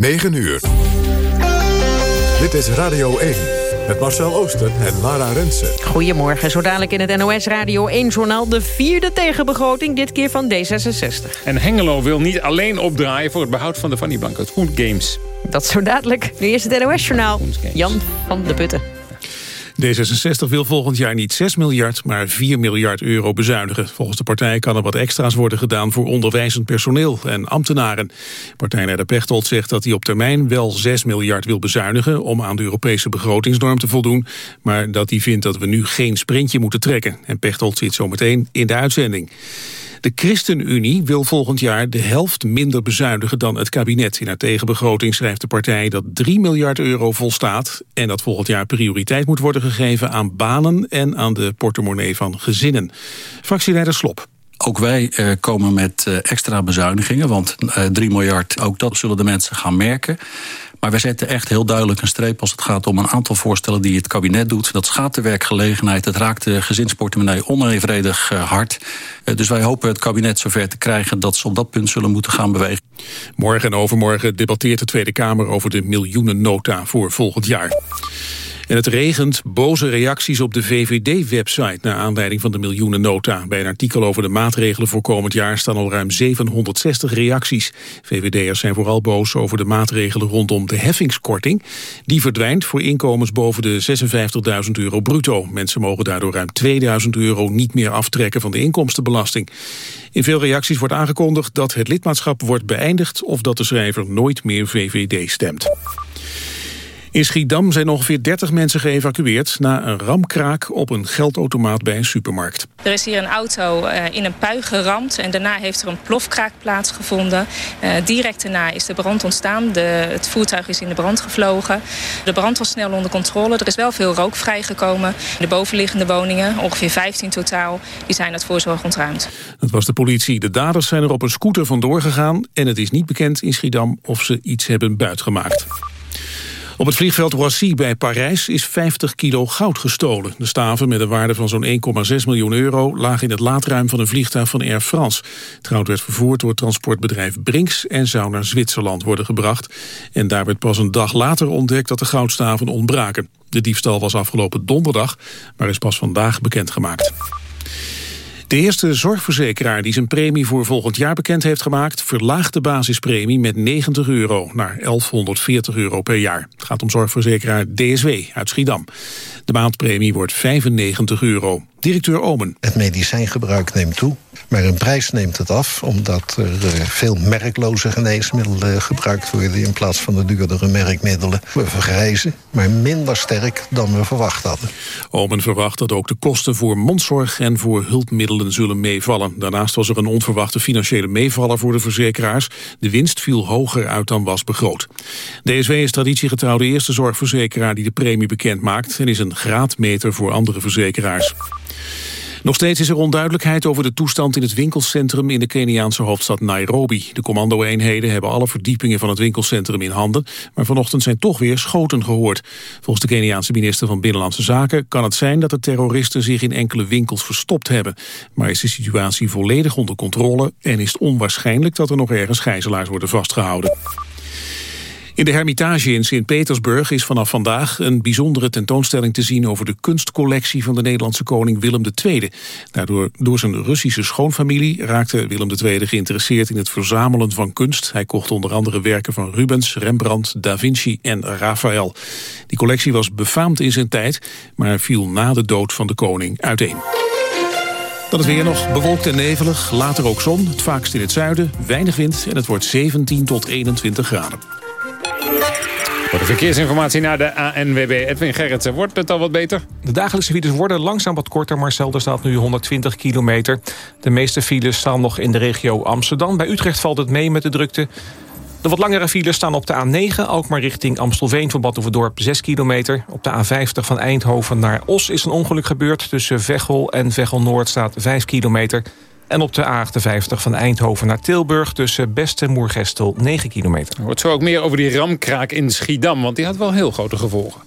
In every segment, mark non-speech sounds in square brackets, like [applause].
9 uur. Dit is Radio 1 met Marcel Oosten en Lara Rensen. Goedemorgen, zo dadelijk in het NOS Radio 1-journaal... de vierde tegenbegroting, dit keer van D66. En Hengelo wil niet alleen opdraaien voor het behoud van de Fannybank, het Groen Games. Dat zo dadelijk. Nu is het NOS-journaal. Jan van de Putten. D66 wil volgend jaar niet 6 miljard, maar 4 miljard euro bezuinigen. Volgens de partij kan er wat extra's worden gedaan voor onderwijzend personeel en ambtenaren. Partijleider Pechtold zegt dat hij op termijn wel 6 miljard wil bezuinigen... om aan de Europese begrotingsnorm te voldoen, maar dat hij vindt dat we nu geen sprintje moeten trekken. En Pechtold zit zometeen in de uitzending. De ChristenUnie wil volgend jaar de helft minder bezuinigen dan het kabinet. In haar tegenbegroting schrijft de partij dat 3 miljard euro volstaat... en dat volgend jaar prioriteit moet worden gegeven aan banen... en aan de portemonnee van gezinnen. Fractieleider Slop. Ook wij uh, komen met uh, extra bezuinigingen, want uh, eh, 3 miljard, ook dat zullen de mensen gaan merken. Maar we zetten echt heel duidelijk een streep als het gaat om een aantal voorstellen die het kabinet doet. Dat schaadt de werkgelegenheid, het raakt de gezinsportemonnee onevenredig hard. Dus wij hopen het kabinet zover te krijgen dat ze op dat punt zullen moeten gaan bewegen. Morgen en overmorgen debatteert de Tweede Kamer over de miljoenennota voor volgend jaar. En het regent boze reacties op de VVD-website... naar aanleiding van de miljoenennota. Bij een artikel over de maatregelen voor komend jaar... staan al ruim 760 reacties. VVD'ers zijn vooral boos over de maatregelen rondom de heffingskorting. Die verdwijnt voor inkomens boven de 56.000 euro bruto. Mensen mogen daardoor ruim 2000 euro niet meer aftrekken van de inkomstenbelasting. In veel reacties wordt aangekondigd dat het lidmaatschap wordt beëindigd... of dat de schrijver nooit meer VVD stemt. In Schiedam zijn ongeveer 30 mensen geëvacueerd... na een ramkraak op een geldautomaat bij een supermarkt. Er is hier een auto uh, in een pui geramd... en daarna heeft er een plofkraak plaatsgevonden. Uh, direct daarna is de brand ontstaan. De, het voertuig is in de brand gevlogen. De brand was snel onder controle. Er is wel veel rook vrijgekomen. De bovenliggende woningen, ongeveer 15 totaal... die zijn uit voorzorg ontruimd. Dat was de politie. De daders zijn er op een scooter vandoor gegaan... en het is niet bekend in Schiedam of ze iets hebben buitgemaakt. Op het vliegveld Roissy bij Parijs is 50 kilo goud gestolen. De staven met een waarde van zo'n 1,6 miljoen euro... lagen in het laadruim van een vliegtuig van Air France. Het goud werd vervoerd door transportbedrijf Brinks... en zou naar Zwitserland worden gebracht. En daar werd pas een dag later ontdekt dat de goudstaven ontbraken. De diefstal was afgelopen donderdag, maar is pas vandaag bekendgemaakt. De eerste zorgverzekeraar die zijn premie voor volgend jaar bekend heeft gemaakt... verlaagt de basispremie met 90 euro naar 1140 euro per jaar. Het gaat om zorgverzekeraar DSW uit Schiedam. De maandpremie wordt 95 euro. Directeur Omen. Het medicijngebruik neemt toe, maar een prijs neemt het af... omdat er uh, veel merkloze geneesmiddelen gebruikt worden... in plaats van de duurdere merkmiddelen. We vergrijzen, maar minder sterk dan we verwacht hadden. Omen verwacht dat ook de kosten voor mondzorg en voor hulpmiddelen zullen meevallen. Daarnaast was er een onverwachte financiële meevaller voor de verzekeraars. De winst viel hoger uit dan was begroot. DSW is traditiegetrouw de eerste zorgverzekeraar die de premie bekend maakt... en is een graadmeter voor andere verzekeraars. Nog steeds is er onduidelijkheid over de toestand in het winkelcentrum in de Keniaanse hoofdstad Nairobi. De commando-eenheden hebben alle verdiepingen van het winkelcentrum in handen, maar vanochtend zijn toch weer schoten gehoord. Volgens de Keniaanse minister van Binnenlandse Zaken kan het zijn dat de terroristen zich in enkele winkels verstopt hebben. Maar is de situatie volledig onder controle en is het onwaarschijnlijk dat er nog ergens gijzelaars worden vastgehouden. In de Hermitage in Sint-Petersburg is vanaf vandaag een bijzondere tentoonstelling te zien over de kunstcollectie van de Nederlandse koning Willem II. Daardoor door zijn Russische schoonfamilie raakte Willem II geïnteresseerd in het verzamelen van kunst. Hij kocht onder andere werken van Rubens, Rembrandt, Da Vinci en Raphaël. Die collectie was befaamd in zijn tijd, maar viel na de dood van de koning uiteen. Dan is weer nog bewolkt en nevelig, later ook zon, het vaakst in het zuiden, weinig wind en het wordt 17 tot 21 graden. Voor de verkeersinformatie naar de ANWB. Edwin Gerritsen, wordt het al wat beter? De dagelijkse files worden langzaam wat korter. Marcel, er staat nu 120 kilometer. De meeste files staan nog in de regio Amsterdam. Bij Utrecht valt het mee met de drukte. De wat langere files staan op de A9, ook maar richting Amstelveen... voor Badhoevedorp 6 kilometer. Op de A50 van Eindhoven naar Os is een ongeluk gebeurd. Tussen Veghel en Veghel-Noord staat 5 kilometer. En op de A58 van Eindhoven naar Tilburg... tussen Best en Moergestel 9 kilometer. Er wordt zo ook meer over die ramkraak in Schiedam... want die had wel heel grote gevolgen.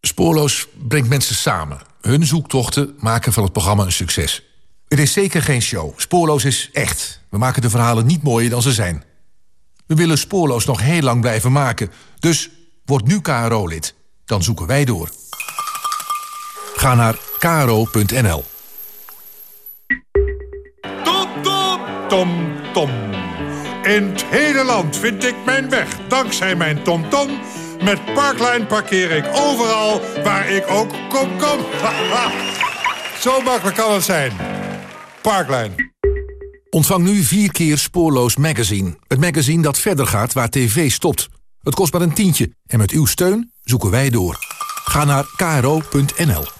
Spoorloos brengt mensen samen. Hun zoektochten maken van het programma een succes. Het is zeker geen show. Spoorloos is echt. We maken de verhalen niet mooier dan ze zijn. We willen Spoorloos nog heel lang blijven maken. Dus word nu KRO-lid. Dan zoeken wij door. Ga naar kro.nl. Tom, tom, tom, tom. In het hele land vind ik mijn weg, dankzij mijn TomTom. -tom. Met Parkline parkeer ik overal waar ik ook kom, kom. [laughs] Zo makkelijk kan het zijn. Parkline. Ontvang nu vier keer Spoorloos Magazine. Het magazine dat verder gaat waar tv stopt. Het kost maar een tientje en met uw steun zoeken wij door. Ga naar kro.nl.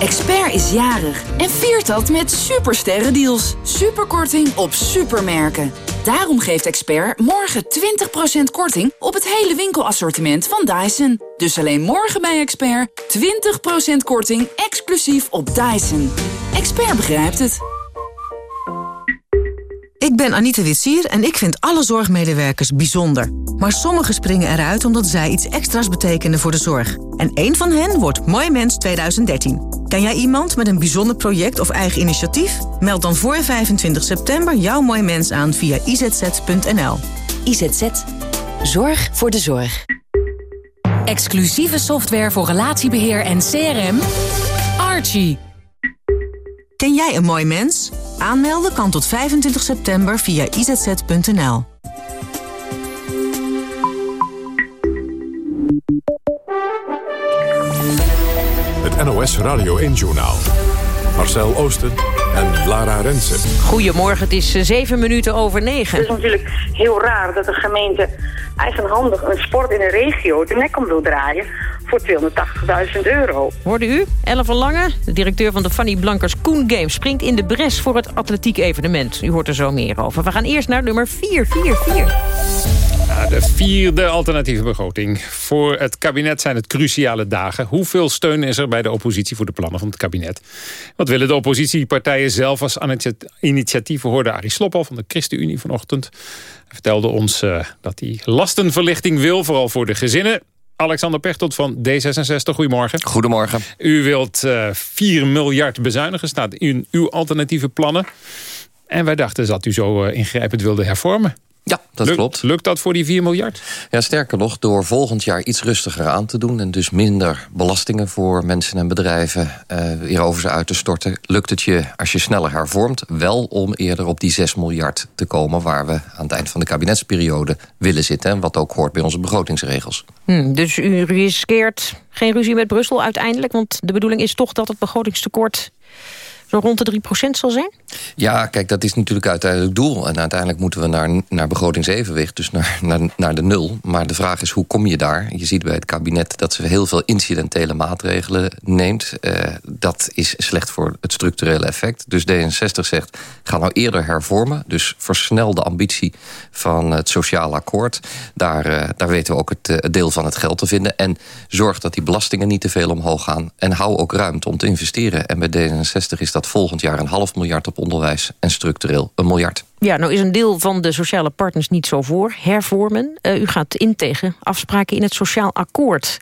Expert is jarig en viert dat met supersterrendeals. Superkorting op supermerken. Daarom geeft Expert morgen 20% korting op het hele winkelassortiment van Dyson. Dus alleen morgen bij Expert 20% korting exclusief op Dyson. Expert begrijpt het. Ik ben Anita Witsier en ik vind alle zorgmedewerkers bijzonder. Maar sommigen springen eruit omdat zij iets extra's betekenen voor de zorg. En één van hen wordt Mooi Mens 2013. Ken jij iemand met een bijzonder project of eigen initiatief? Meld dan voor 25 september jouw Mooi Mens aan via izz.nl. IZZ. Zorg voor de zorg. Exclusieve software voor relatiebeheer en CRM. Archie. Ken jij een mooi mens? Aanmelden kan tot 25 september via izz.nl. Het NOS Radio 1-journaal. Marcel Oosten en Lara Rensen. Goedemorgen, het is zeven minuten over negen. Het is natuurlijk heel raar dat de gemeente eigenhandig een sport in een regio de nek om wil draaien voor 280.000 euro. Hoorde u? Ellen van Lange, de directeur van de Fanny Blankers Koen Games... springt in de bres voor het atletiek evenement. U hoort er zo meer over. We gaan eerst naar nummer 444. De vierde alternatieve begroting. Voor het kabinet zijn het cruciale dagen. Hoeveel steun is er bij de oppositie voor de plannen van het kabinet? Wat willen de oppositiepartijen zelf als initiatieven? Hoorde Arie Sloppel van de ChristenUnie vanochtend. Hij vertelde ons uh, dat hij lastenverlichting wil, vooral voor de gezinnen. Alexander Pechtold van D66, goedemorgen. Goedemorgen. U wilt uh, 4 miljard bezuinigen, staat in uw alternatieve plannen. En wij dachten dat u zo uh, ingrijpend wilde hervormen. Ja, dat klopt. Lukt dat voor die 4 miljard? Ja, sterker nog, door volgend jaar iets rustiger aan te doen... en dus minder belastingen voor mensen en bedrijven uh, weer over ze uit te storten... lukt het je, als je sneller hervormt, wel om eerder op die 6 miljard te komen... waar we aan het eind van de kabinetsperiode willen zitten... en wat ook hoort bij onze begrotingsregels. Hmm, dus u riskeert geen ruzie met Brussel uiteindelijk? Want de bedoeling is toch dat het begrotingstekort zo rond de 3% zal zijn? Ja, kijk, dat is natuurlijk uiteindelijk het doel. En uiteindelijk moeten we naar, naar begrotingsevenwicht, dus naar, naar, naar de nul. Maar de vraag is, hoe kom je daar? Je ziet bij het kabinet dat ze heel veel incidentele maatregelen neemt. Uh, dat is slecht voor het structurele effect. Dus D66 zegt, ga nou eerder hervormen. Dus versnel de ambitie van het sociaal akkoord. Daar, uh, daar weten we ook het, uh, het deel van het geld te vinden. En zorg dat die belastingen niet te veel omhoog gaan. En hou ook ruimte om te investeren. En bij D66 is dat volgend jaar een half miljard op onderwijs en structureel een miljard. Ja, nou is een deel van de sociale partners niet zo voor hervormen. Uh, u gaat in tegen afspraken in het sociaal akkoord.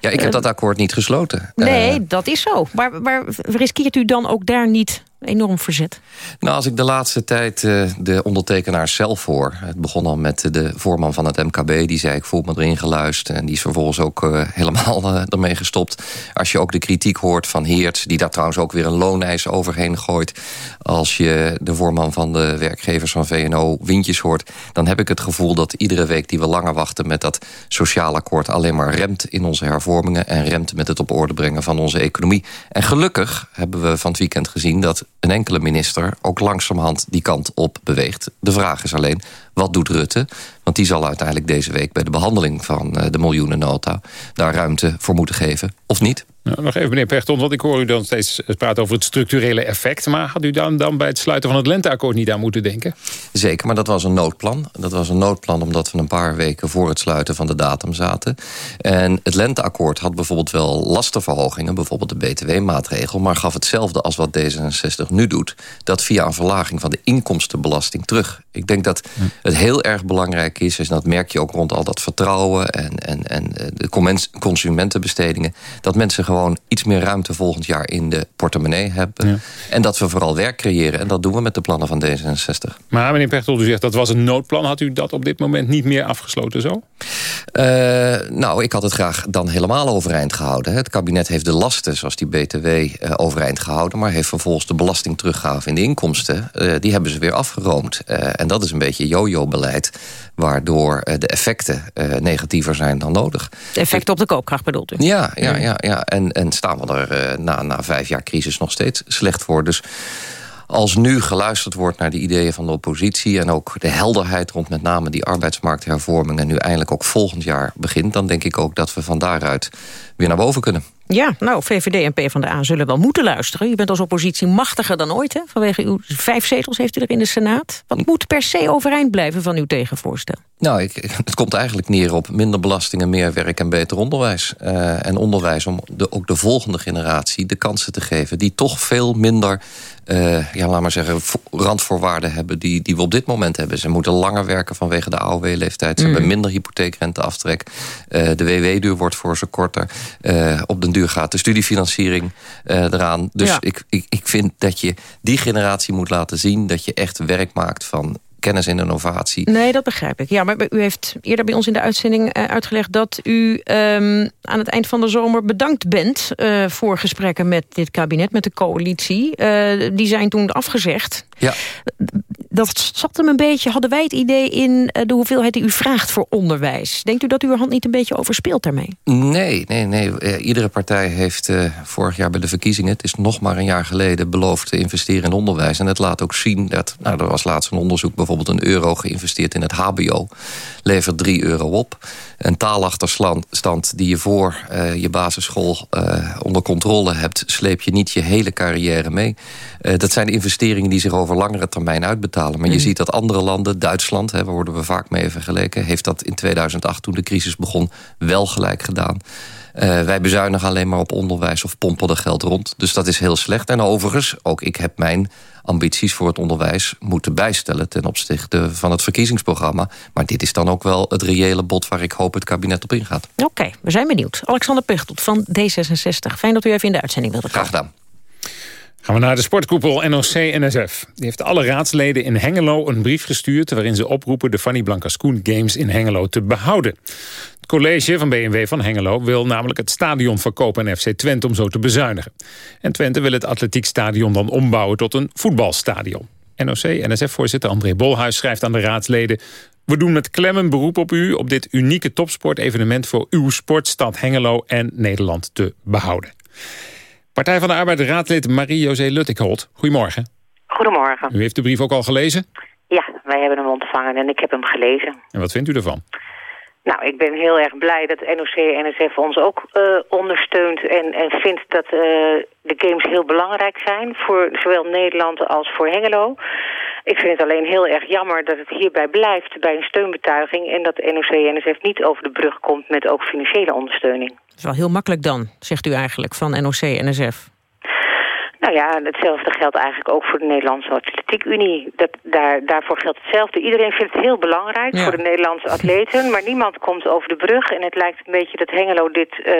Ja, ik heb uh, dat akkoord niet gesloten. Nee, uh, dat is zo. Maar, maar riskeert u dan ook daar niet enorm verzet? Nou, als ik de laatste tijd uh, de ondertekenaars zelf hoor... het begon al met de voorman van het MKB... die zei, ik voel me erin geluisterd... en die is vervolgens ook uh, [laughs] helemaal ermee gestopt. Als je ook de kritiek hoort van Heert... die daar trouwens ook weer een looneis overheen gooit... als je de voorman van de werkgevers van VNO Windjes hoort... dan heb ik het gevoel dat iedere week die we langer wachten... met dat sociaal akkoord alleen maar remt in onze hervormingen... en remt met het op orde brengen van onze economie. En gelukkig hebben we van het weekend gezien... dat een enkele minister ook langzamerhand die kant op beweegt. De vraag is alleen, wat doet Rutte? Want die zal uiteindelijk deze week bij de behandeling van de miljoenennota... daar ruimte voor moeten geven, of niet? Nou, nog even meneer Pechton, want ik hoor u dan steeds praten over het structurele effect. Maar had u dan, dan bij het sluiten van het lenteakkoord niet aan moeten denken? Zeker, maar dat was een noodplan. Dat was een noodplan omdat we een paar weken voor het sluiten van de datum zaten. En het lenteakkoord had bijvoorbeeld wel lastenverhogingen, bijvoorbeeld de btw-maatregel, maar gaf hetzelfde als wat D66 nu doet. Dat via een verlaging van de inkomstenbelasting terug. Ik denk dat het heel erg belangrijk is, en dat merk je ook rond al dat vertrouwen en, en, en eh, de consumentenbestedingen, dat mensen gewoon iets meer ruimte volgend jaar in de portemonnee hebben. En dat we vooral werk creëren. En dat doen we met de plannen van D66. Maar meneer Pechtel, u zegt dat was een noodplan. Had u dat op dit moment niet meer afgesloten zo? Uh, nou, ik had het graag dan helemaal overeind gehouden. Het kabinet heeft de lasten, zoals die BTW, uh, overeind gehouden... maar heeft vervolgens de belastingteruggave in de inkomsten... Uh, die hebben ze weer afgeroomd. en dat is een beetje yo-yo-beleid... waardoor de effecten negatiever zijn dan nodig. De effecten op de koopkracht bedoelt u? Ja, ja, ja. ja. En, en staan we er na, na vijf jaar crisis nog steeds slecht voor. Dus als nu geluisterd wordt naar de ideeën van de oppositie... en ook de helderheid rond met name die arbeidsmarkthervormingen... nu eindelijk ook volgend jaar begint... dan denk ik ook dat we van daaruit weer naar boven kunnen. Ja, nou, VVD en PvdA zullen wel moeten luisteren. U bent als oppositie machtiger dan ooit, hè? Vanwege uw vijf zetels heeft u er in de Senaat. Wat moet per se overeind blijven van uw tegenvoorstel? Nou, ik, het komt eigenlijk neer op minder belastingen, meer werk en beter onderwijs. Uh, en onderwijs om de, ook de volgende generatie de kansen te geven... die toch veel minder, uh, ja, laat maar zeggen, randvoorwaarden hebben... Die, die we op dit moment hebben. Ze moeten langer werken vanwege de AOW-leeftijd. Ze mm. hebben minder hypotheekrenteaftrek. Uh, de WW-duur wordt voor ze korter. op den duur gaat de studiefinanciering eraan. Dus ja. ik, ik, ik vind dat je die generatie moet laten zien... dat je echt werk maakt van kennis en innovatie. Nee, dat begrijp ik. Ja, maar u heeft eerder bij ons in de uitzending uh, uitgelegd... dat u um, aan het eind van de zomer bedankt bent... Uh, voor gesprekken met dit kabinet, met de coalitie. Uh, die zijn toen afgezegd. Ja. Dat zat hem een beetje. Hadden wij het idee in de hoeveelheid die u vraagt voor onderwijs? Denkt u dat u uw hand niet een beetje overspeelt daarmee? Nee, nee, nee. iedere partij heeft vorig jaar bij de verkiezingen... het is nog maar een jaar geleden beloofd te investeren in onderwijs. En het laat ook zien dat... nou, er was laatst een onderzoek bijvoorbeeld een euro geïnvesteerd in het hbo... levert 3 euro op. Een taalachterstand die je voor je basisschool onder controle hebt... sleep je niet je hele carrière mee. Dat zijn investeringen die zich over langere termijn uitbetalen. Maar mm. je ziet dat andere landen, Duitsland... Hè, waar worden we vaak mee vergeleken... heeft dat in 2008, toen de crisis begon, wel gelijk gedaan. Uh, wij bezuinigen alleen maar op onderwijs of pompen er geld rond. Dus dat is heel slecht. En overigens, ook ik heb mijn ambities voor het onderwijs moeten bijstellen... ten opzichte van het verkiezingsprogramma. Maar dit is dan ook wel het reële bod waar ik hoop het kabinet op ingaat. Oké, okay, we zijn benieuwd. Alexander Pechtold van D66. Fijn dat u even in de uitzending wilde komen. Graag gedaan. Gaan we naar de sportkoepel NOC-NSF. Die heeft alle raadsleden in Hengelo een brief gestuurd... waarin ze oproepen de Fanny Blankers-Koen Games in Hengelo te behouden. Het college van BMW van Hengelo wil namelijk het stadion verkopen aan FC Twente... om zo te bezuinigen. En Twente wil het atletiekstadion dan ombouwen tot een voetbalstadion. NOC-NSF-voorzitter André Bolhuis schrijft aan de raadsleden... We doen met klem een beroep op u op dit unieke topsportevenement... voor uw sportstad Hengelo en Nederland te behouden. Partij van de Arbeid raadlid Marie-José Luttikholt. Goedemorgen. Goedemorgen. U heeft de brief ook al gelezen? Ja, wij hebben hem ontvangen en ik heb hem gelezen. En wat vindt u ervan? Nou, ik ben heel erg blij dat NOC-NSF ons ook uh, ondersteunt en, en vindt dat uh, de games heel belangrijk zijn voor zowel Nederland als voor Hengelo. Ik vind het alleen heel erg jammer dat het hierbij blijft bij een steunbetuiging en dat NOC-NSF niet over de brug komt met ook financiële ondersteuning. Is wel heel makkelijk dan, zegt u eigenlijk, van NOC-NSF. Nou ja, hetzelfde geldt eigenlijk ook voor de Nederlandse Atletiek Unie. Dat, daar, daarvoor geldt hetzelfde. Iedereen vindt het heel belangrijk voor de Nederlandse atleten. Maar niemand komt over de brug. En het lijkt een beetje dat Hengelo dit uh,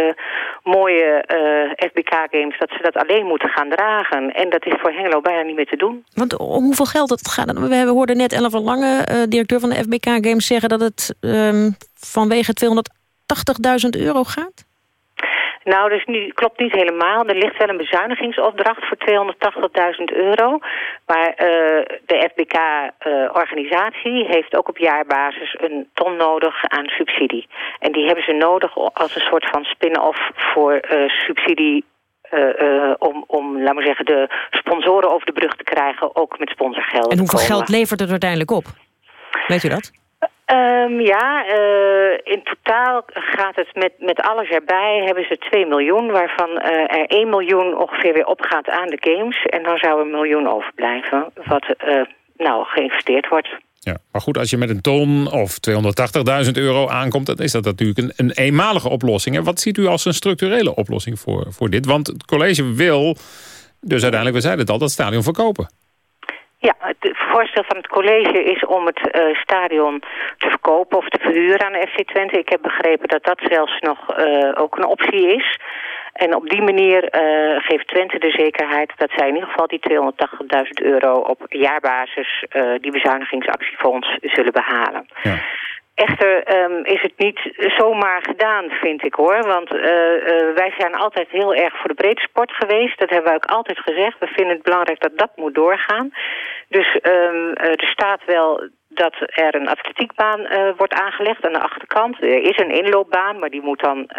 mooie uh, eh, FBK-games... dat ze dat alleen moeten gaan dragen. En dat is voor Hengelo bijna niet meer te doen. Want om hoeveel geld het gaat? We hoorden net Ellen van Lange, uh, directeur van de FBK-games... zeggen dat het um, vanwege 280.000 euro gaat? Nou, is nu, klopt niet helemaal. Er ligt wel een bezuinigingsopdracht voor 280.000 euro. Maar uh, de FBK-organisatie uh, heeft ook op jaarbasis een ton nodig aan subsidie. En die hebben ze nodig als een soort van spin-off voor uh, subsidie om, om, laat maar zeggen, de sponsoren over de brug te krijgen, ook met sponsorgeld. En hoeveel geld levert het uiteindelijk op? Weet u dat? Ehm, ja, eh, in totaal gaat het met, met alles erbij, hebben ze 2 miljoen, waarvan eh, er 1 miljoen ongeveer weer opgaat aan de games. En dan zou een miljoen overblijven, wat eh, nou geïnvesteerd wordt. Ja, maar goed, als je met een ton of 280.000 euro aankomt... dan is dat natuurlijk een, een eenmalige oplossing. En wat ziet u als een structurele oplossing voor, voor dit? Want het college wil, dus uiteindelijk, we zeiden het al, dat stadion verkopen. Ja, het voorstel van het college is om het uh, stadion te verkopen of te verhuren aan de FC Twente. Ik heb begrepen dat dat zelfs nog uh, ook een optie is. En op die manier uh, geeft Twente de zekerheid dat zij in ieder geval die 280.000 euro op jaarbasis die bezuinigingsactiefonds zullen behalen. Ja. Echter um, is het niet zomaar gedaan, vind ik hoor. Want uh, uh, wij zijn altijd heel erg voor de breedte sport geweest. Dat hebben we ook altijd gezegd. We vinden het belangrijk dat dat moet doorgaan. Dus um, uh, er staat wel dat er een atletiekbaan wordt aangelegd aan de achterkant. Er is een inloopbaan, maar die moet dan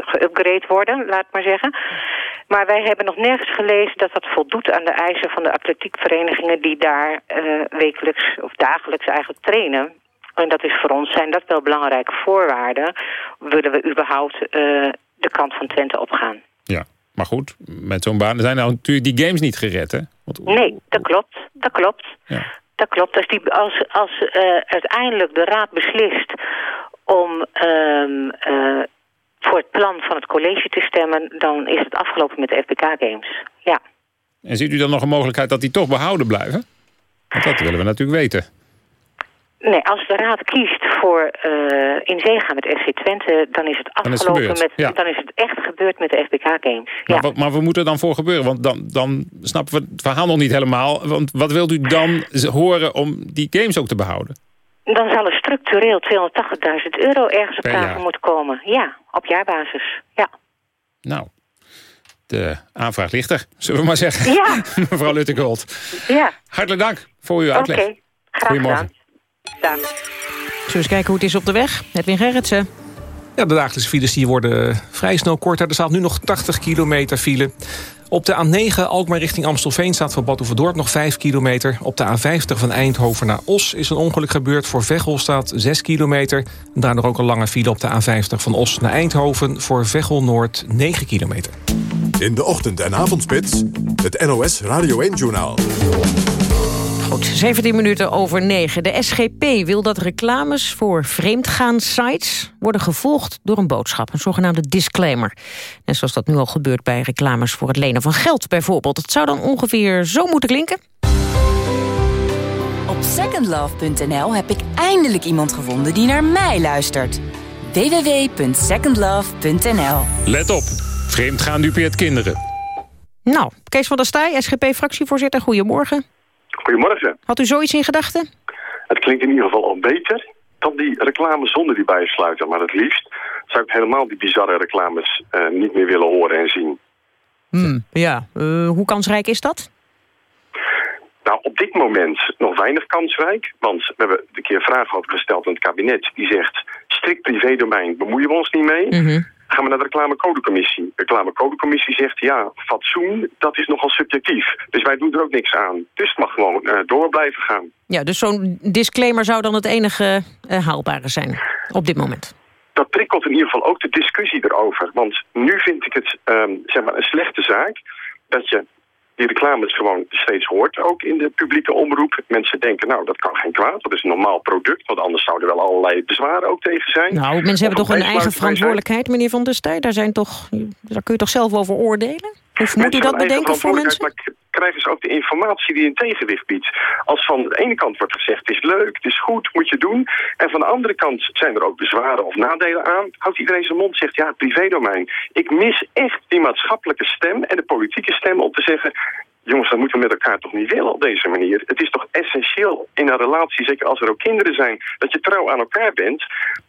geüpgrade worden, laat maar zeggen. Maar wij hebben nog nergens gelezen dat dat voldoet aan de eisen van de atletiekverenigingen... die daar wekelijks of dagelijks eigenlijk trainen. En dat is voor ons, zijn dat wel belangrijke voorwaarden... willen we überhaupt uh, de kant van Twente opgaan. Ja, maar goed, met zo'n baan zijn nou natuurlijk die games niet gered, hè? Want... Nee, dat klopt, dat klopt. Ja. Dat klopt. Als, die, als, als uh, uiteindelijk de raad beslist om um, uh, voor het plan van het college te stemmen... dan is het afgelopen met de FBK Games, ja. En ziet u dan nog een mogelijkheid dat die toch behouden blijven? Want dat willen we natuurlijk weten. Nee, als de raad kiest voor uh, in zee gaan met FC Twente... dan is het afgelopen is het met... Ja. dan is het echt gebeurd met de FBK Games. Maar, ja. maar we moeten dan voor gebeuren? Want dan, dan snappen we het verhaal nog niet helemaal. Want wat wilt u dan horen om die games ook te behouden? Dan zal er structureel 280.000 euro ergens op tafel moeten komen. Ja, op jaarbasis. Ja. Nou, de aanvraag ligt er, zullen we maar zeggen. Ja. [laughs] Mevrouw Luttegold. Ja. Hartelijk dank voor uw uitleg. Oké, graag Goedemorgen. Gedaan. Zullen we eens kijken hoe het is op de weg? Edwin Gerritsen. Ja, de dagelijkse files die worden vrij snel korter. Er staat nu nog 80 kilometer file. Op de A9 Alkmaar richting Amstelveen staat voor Badhoevedorp nog 5 kilometer. Op de A50 van Eindhoven naar Os is een ongeluk gebeurd. Voor Veghel staat 6 kilometer. Daardoor ook een lange file op de A50 van Os naar Eindhoven. Voor Veghel Noord 9 kilometer. In de ochtend- en avondspits het NOS Radio 1-journaal. Goed, 17 minuten over 9. De SGP wil dat reclames voor vreemdgaan-sites worden gevolgd door een boodschap, een zogenaamde disclaimer. Net zoals dat nu al gebeurt bij reclames voor het lenen van geld bijvoorbeeld. Het zou dan ongeveer zo moeten klinken. Op secondlove.nl heb ik eindelijk iemand gevonden die naar mij luistert. www.secondlove.nl Let op, vreemdgaan dupeert kinderen. Nou, Kees van der Staaij, SGP-fractievoorzitter, goedemorgen. Goedemorgen. Had u zoiets in gedachten? Het klinkt in ieder geval al beter dan die reclame zonder die bijsluiter. Maar het liefst zou ik helemaal die bizarre reclames uh, niet meer willen horen en zien. Hmm, ja, uh, hoe kansrijk is dat? Nou, op dit moment nog weinig kansrijk. Want we hebben een keer over gesteld aan het kabinet. Die zegt, strikt privédomein bemoeien we ons niet mee. Mm -hmm. Gaan we naar de reclamecodecommissie. De reclamecodecommissie zegt, ja, fatsoen, dat is nogal subjectief. Dus wij doen er ook niks aan. Dus het mag gewoon uh, door blijven gaan. Ja, dus zo'n disclaimer zou dan het enige uh, haalbare zijn op dit moment? Dat prikkelt in ieder geval ook de discussie erover. Want nu vind ik het um, zeg maar een slechte zaak dat je die reclames gewoon steeds hoort, ook in de publieke omroep. Mensen denken, nou, dat kan geen kwaad, dat is een normaal product... want anders zouden er wel allerlei bezwaren ook tegen zijn. Nou, mensen hebben toch een eigen verantwoordelijkheid, meneer Van der Staaij? Daar, zijn toch, daar kun je toch zelf over oordelen? Of moet u dat bedenken voor mensen? Krijgen ze ook de informatie die een tegenwicht biedt. Als van de ene kant wordt gezegd, het is leuk, het is goed, moet je doen. En van de andere kant zijn er ook bezwaren of nadelen aan. Houdt iedereen zijn mond, zegt ja, privédomein. Ik mis echt die maatschappelijke stem en de politieke stem om te zeggen... Jongens, dat moeten we met elkaar toch niet willen op deze manier. Het is toch essentieel in een relatie, zeker als er ook kinderen zijn, dat je trouw aan elkaar bent.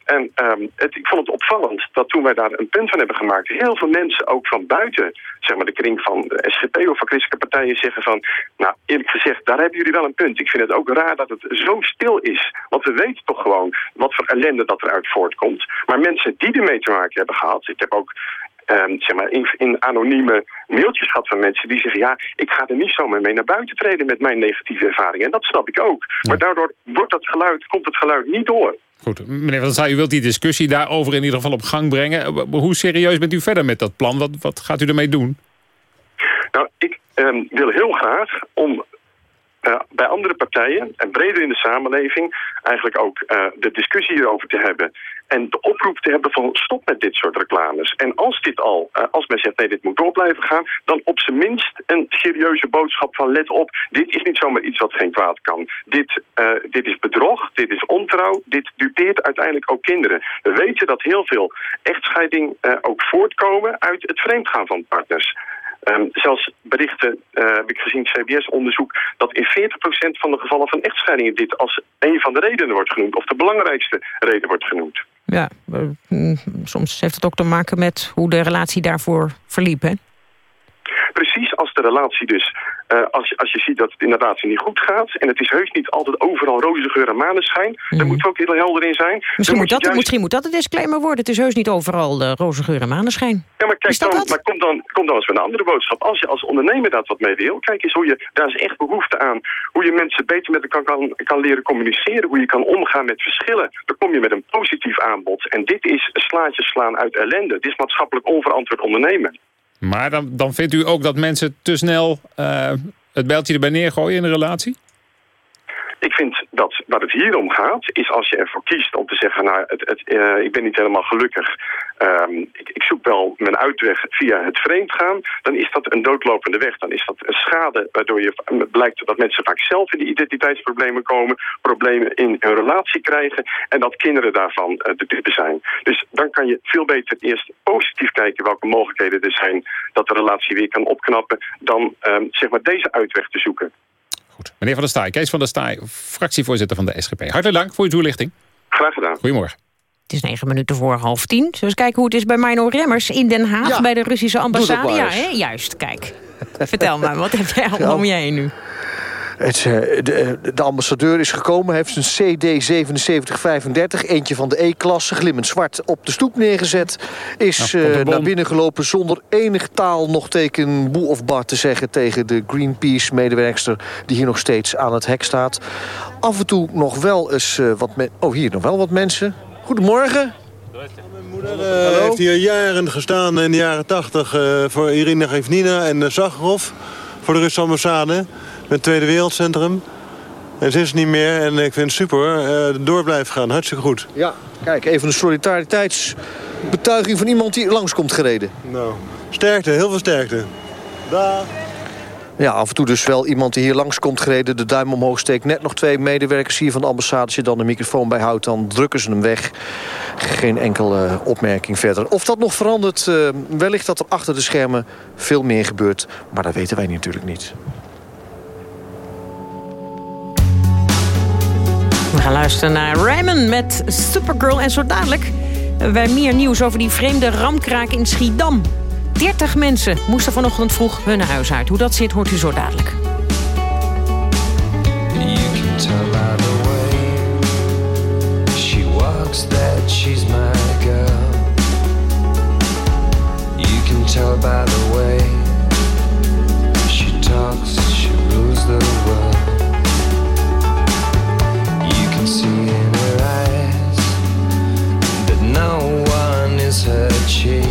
En um, het, ik vond het opvallend dat toen wij daar een punt van hebben gemaakt, heel veel mensen ook van buiten, zeg maar de kring van de SGP of van christelijke partijen zeggen van, nou eerlijk gezegd, daar hebben jullie wel een punt. Ik vind het ook raar dat het zo stil is. Want we weten toch gewoon wat voor ellende dat eruit voortkomt. Maar mensen die ermee te maken hebben gehad, ik heb ook Um, zeg maar in, in, anonieme mailtjes gehad van mensen die zeggen... ja, ik ga er niet zomaar mee naar buiten treden met mijn negatieve ervaringen. En dat snap ik ook. Maar daardoor wordt dat geluid, komt het geluid niet door. Goed, meneer Van Staaij, u wilt die discussie daarover in ieder geval op gang brengen. Hoe serieus bent u verder met dat plan? Wat, wat gaat u ermee doen? Nou, ik ehm, wil heel graag om bij andere partijen en breder in de samenleving eigenlijk ook uh, de discussie hierover te hebben. En de oproep te hebben van stop met dit soort reclames. En als dit al, uh, als men zegt nee, dit moet door blijven gaan, dan op zijn minst een serieuze boodschap van let op, dit is niet zomaar iets wat geen kwaad kan. Dit, dit is bedrog, dit is ontrouw, dit dupeert uiteindelijk ook kinderen. We weten dat heel veel echtscheiding ook voortkomen uit het vreemdgaan van partners. Um, zelfs berichten uh, heb ik gezien, CBS-onderzoek, dat in 40% van de gevallen van echtscheidingen dit als een van de redenen wordt genoemd, of de belangrijkste reden wordt genoemd. Ja, mm, soms heeft het ook te maken met hoe de relatie daarvoor verliep, hè? Precies als de relatie dus, uh, als, als je ziet dat het in de relatie niet goed gaat... en het is heus niet altijd overal roze geur en maneschijn... Mm. daar moeten we ook heel helder in zijn. Misschien moet, dat, juist... misschien moet dat het disclaimer worden. Het is heus niet overal uh, roze geur en maneschijn. Ja, maar kijk, dan, maar kom, dan, kom dan eens met een andere boodschap. Als je als ondernemer dat wat mee wil... kijk eens hoe je, daar is echt behoefte aan... hoe je mensen beter met elkaar kan, kan leren communiceren... hoe je kan omgaan met verschillen. Dan kom je met een positief aanbod. En dit is slaatjes slaan uit ellende. Dit is maatschappelijk onverantwoord ondernemen. Maar dan, dan vindt u ook dat mensen te snel uh, het bijltje erbij neergooien in een relatie? Ik vind dat wat het hier om gaat, is als je ervoor kiest om te zeggen... nou, het, het, uh, ik ben niet helemaal gelukkig, um, ik, ik, zoek wel mijn uitweg via het vreemdgaan... dan is dat een doodlopende weg. Dan is dat een schade waardoor je blijkt dat mensen vaak zelf in de identiteitsproblemen komen... problemen in hun relatie krijgen en dat kinderen daarvan uh, de dupe zijn. Dus dan kan je veel beter eerst positief kijken welke mogelijkheden er zijn... dat de relatie weer kan opknappen dan um, zeg maar deze uitweg te zoeken. Goed. Meneer Van der Staaij, Kees van der Staaij, fractievoorzitter van de SGP. Hartelijk dank voor uw toelichting. Graag gedaan. Goedemorgen. Het is negen minuten voor half tien. Zullen we eens kijken hoe het is bij Mino Remmers in Den Haag... Ja, bij de Russische ambassade? Ja, hè? juist, kijk. Vertel maar, wat heb jij [laughs] om je heen nu? Het, de, de, ambassadeur is gekomen, heeft een CD 7735, eentje van de E-klasse, glimmend zwart, op de stoep neergezet. Is uh, naar binnen gelopen zonder enig taal nog teken boe of bar te zeggen tegen de Greenpeace-medewerkster die hier nog steeds aan het hek staat. Af en toe nog wel eens uh, wat mensen. Oh, hier nog wel wat mensen. Goedemorgen. Mijn moeder uh, heeft hier jaren gestaan in de jaren 80 voor Irina Gevnina en Zagrov voor de Russische ambassade met Tweede Wereldcentrum. En ze is niet meer en ik vind het super. Uh, door blijven gaan, hartstikke goed. Ja, kijk, even een solidariteitsbetuiging van iemand die langskomt gereden. Nou, sterkte, heel veel sterkte. Dag. Ja, af en toe dus wel iemand die hier langskomt gereden... de duim omhoog steekt. Net nog twee medewerkers hier van de ambassade... als je dan de microfoon bijhoudt, dan drukken ze hem weg. Geen enkele opmerking verder. Of dat nog verandert, uh, wellicht dat er achter de schermen veel meer gebeurt. Maar dat weten wij natuurlijk niet. Gaan luisteren naar Raymond met Supergirl. En zo dadelijk wij meer nieuws over die vreemde ramkraak in Schiedam. 30 mensen moesten vanochtend vroeg hun huis uit. Hoe dat zit, hoort u zo dadelijk. tell by the way she talks, no one is her chief.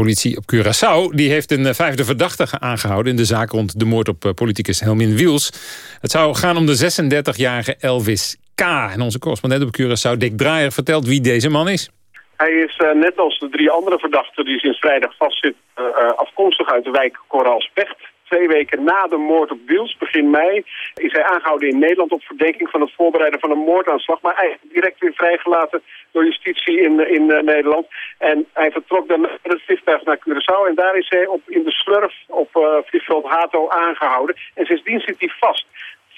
Politie op Curaçao die heeft een vijfde verdachte aangehouden... in de zaak rond de moord op politicus Helmin Wiels. Het zou gaan om de 36-jarige Elvis K. En onze correspondent op Curaçao, Dick Draaier, vertelt wie deze man is. Hij is uh, net als de drie andere verdachten die sinds vrijdag vastzitten... Afkomstig uit de wijk Koraalspecht. Twee weken na de moord op Wiels, begin mei, is hij aangehouden in Nederland... op verdenking van het voorbereiden van een moordaanslag. Maar eigenlijk direct weer vrijgelaten door justitie in, in uh, Nederland. En hij vertrok dan met het vliegtuig naar Curaçao. En daar is hij op, in de slurf op uh, vliegveld Hato aangehouden. En sindsdien zit hij vast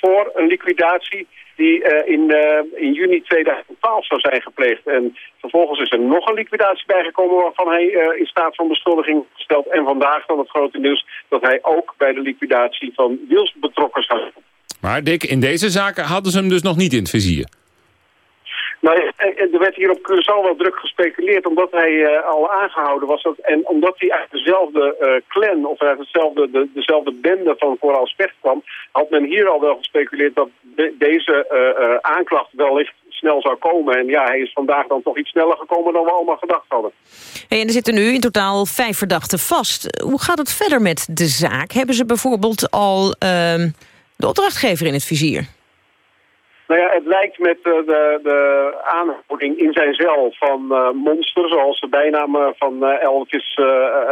voor een liquidatie die uh, in, uh, in juni 2012 zou zijn gepleegd. En vervolgens is er nog een liquidatie bijgekomen waarvan hij uh, in staat van beschuldiging gesteld. En vandaag dan het grote nieuws dat hij ook bij de liquidatie van Wils betrokken zou zijn. Maar Dick, in deze zaken hadden ze hem dus nog niet in het vizier. Nou, er werd hier op Curaçao wel druk gespeculeerd omdat hij uh, al aangehouden was. En omdat hij uit dezelfde clan of uit hetzelfde, de, dezelfde bende van Vooral Specht kwam... had men hier al wel gespeculeerd dat de, deze aanklacht wellicht snel zou komen. En ja, hij is vandaag dan toch iets sneller gekomen dan we allemaal gedacht hadden. En er zitten nu in totaal vijf verdachten vast. Hoe gaat het verder met de zaak? Hebben ze bijvoorbeeld al ehm, de opdrachtgever in het vizier? Het lijkt met de, de aanhouding in zijn cel van uh, Monster, zoals de bijnaam van uh, Elvis,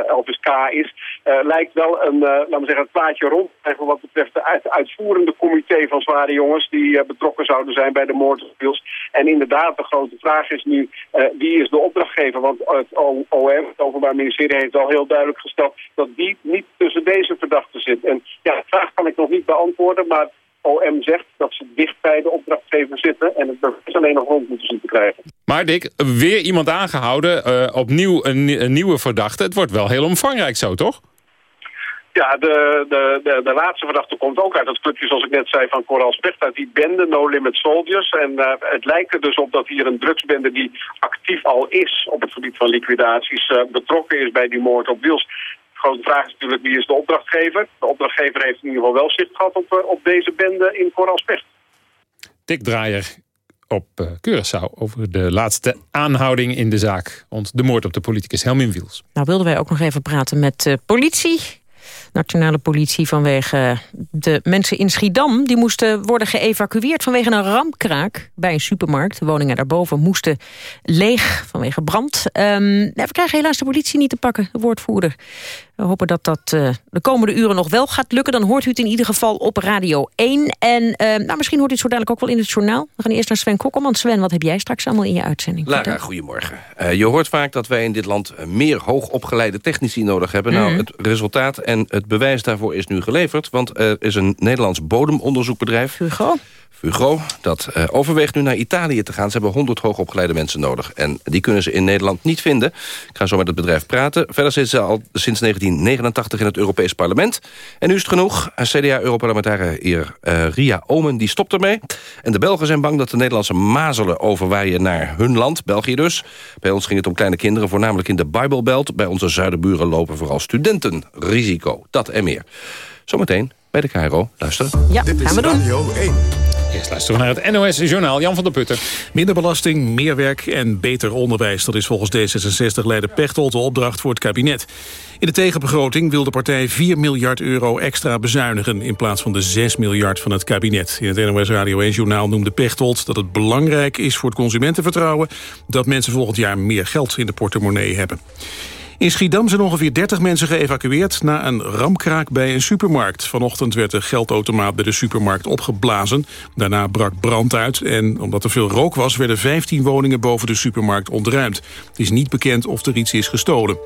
Elvis K. is, lijkt wel een, laten we zeggen, het plaatje rond voor wat betreft uit, uitvoerende comité van zware jongens die betrokken zouden zijn bij de moord. En inderdaad, de grote vraag is nu, wie is de opdrachtgever? Want het OM, het Openbaar Ministerie, heeft al heel duidelijk gesteld dat die niet tussen deze verdachten zit. En ja, de vraag kan ik nog niet beantwoorden, maar OM zegt dat ze dicht bij de opdrachtgever zitten... en het bewijs alleen nog rond moeten zien te krijgen. Maar Dick, weer iemand aangehouden, uh, opnieuw een, een, nieuwe verdachte. Het wordt wel heel omvangrijk zo, toch? Ja, de, de, de, de laatste verdachte komt ook uit dat clubje, zoals ik net zei, van Coral Specht, uit die bende No Limit Soldiers. En uh, het lijkt er dus op dat hier een drugsbende die actief al is op het gebied van liquidaties, uh, betrokken is bij die moord op Wils grote vraag is natuurlijk wie is de opdrachtgever. De opdrachtgever heeft in ieder geval wel zicht gehad op, op deze bende in Koralspecht. Dick Draaier op uh, Curaçao over de laatste aanhouding in de zaak... rond de moord op de politicus Helmin Wiels. Nou wilden wij ook nog even praten met uh, politie nationale politie vanwege de mensen in Schiedam. Die moesten worden geëvacueerd vanwege een ramkraak bij een supermarkt. De woningen daarboven moesten leeg vanwege brand. Um, we krijgen helaas de politie niet te pakken, de woordvoerder. We hopen dat dat uh, de komende uren nog wel gaat lukken. Dan hoort u het in ieder geval op Radio 1. En uh, nou, misschien hoort u het zo dadelijk ook wel in het journaal. We gaan eerst naar Sven Kokkelman. Sven, wat heb jij straks allemaal in je uitzending? Lara, goedemorgen. Uh, je hoort vaak dat wij in dit land meer hoogopgeleide technici nodig hebben. Mm. Nou, het resultaat en het bewijs daarvoor is nu geleverd. Want er is een Nederlands bodemonderzoekbedrijf... Fugro. Fugro, dat uh, overweegt nu naar Italië te gaan. Ze hebben 100 hoogopgeleide mensen nodig. En die kunnen ze in Nederland niet vinden. Ik ga zo met het bedrijf praten. Verder zitten ze al sinds 1989 in het Europees Parlement. En nu is het genoeg. CDA-europarlementariër uh, Ria Omen die stopt ermee. En de Belgen zijn bang dat de Nederlandse mazelen overwaaien naar hun land, België dus. Bij ons ging het om kleine kinderen, voornamelijk in de Bijbelbelt. Bij onze zuidenburen lopen vooral studenten risico. Dat en meer. Zometeen bij de KRO. Luisteren. Ja, Dit gaan we doen. Radio 1. Eerst luisteren we naar het NOS-journaal. Jan van der Putten. Minder belasting, meer werk en beter onderwijs. Dat is volgens D66-leider Pechtold de opdracht voor het kabinet. In de tegenbegroting wil de partij 4 miljard euro extra bezuinigen... in plaats van de 6 miljard van het kabinet. In het NOS Radio 1-journaal noemde Pechtold dat het belangrijk is... voor het consumentenvertrouwen dat mensen volgend jaar meer geld in de portemonnee hebben. In Schiedam zijn ongeveer 30 mensen geëvacueerd... na een ramkraak bij een supermarkt. Vanochtend werd de geldautomaat bij de supermarkt opgeblazen. Daarna brak brand uit en omdat er veel rook was... werden 15 woningen boven de supermarkt ontruimd. Het is niet bekend of er iets is gestolen.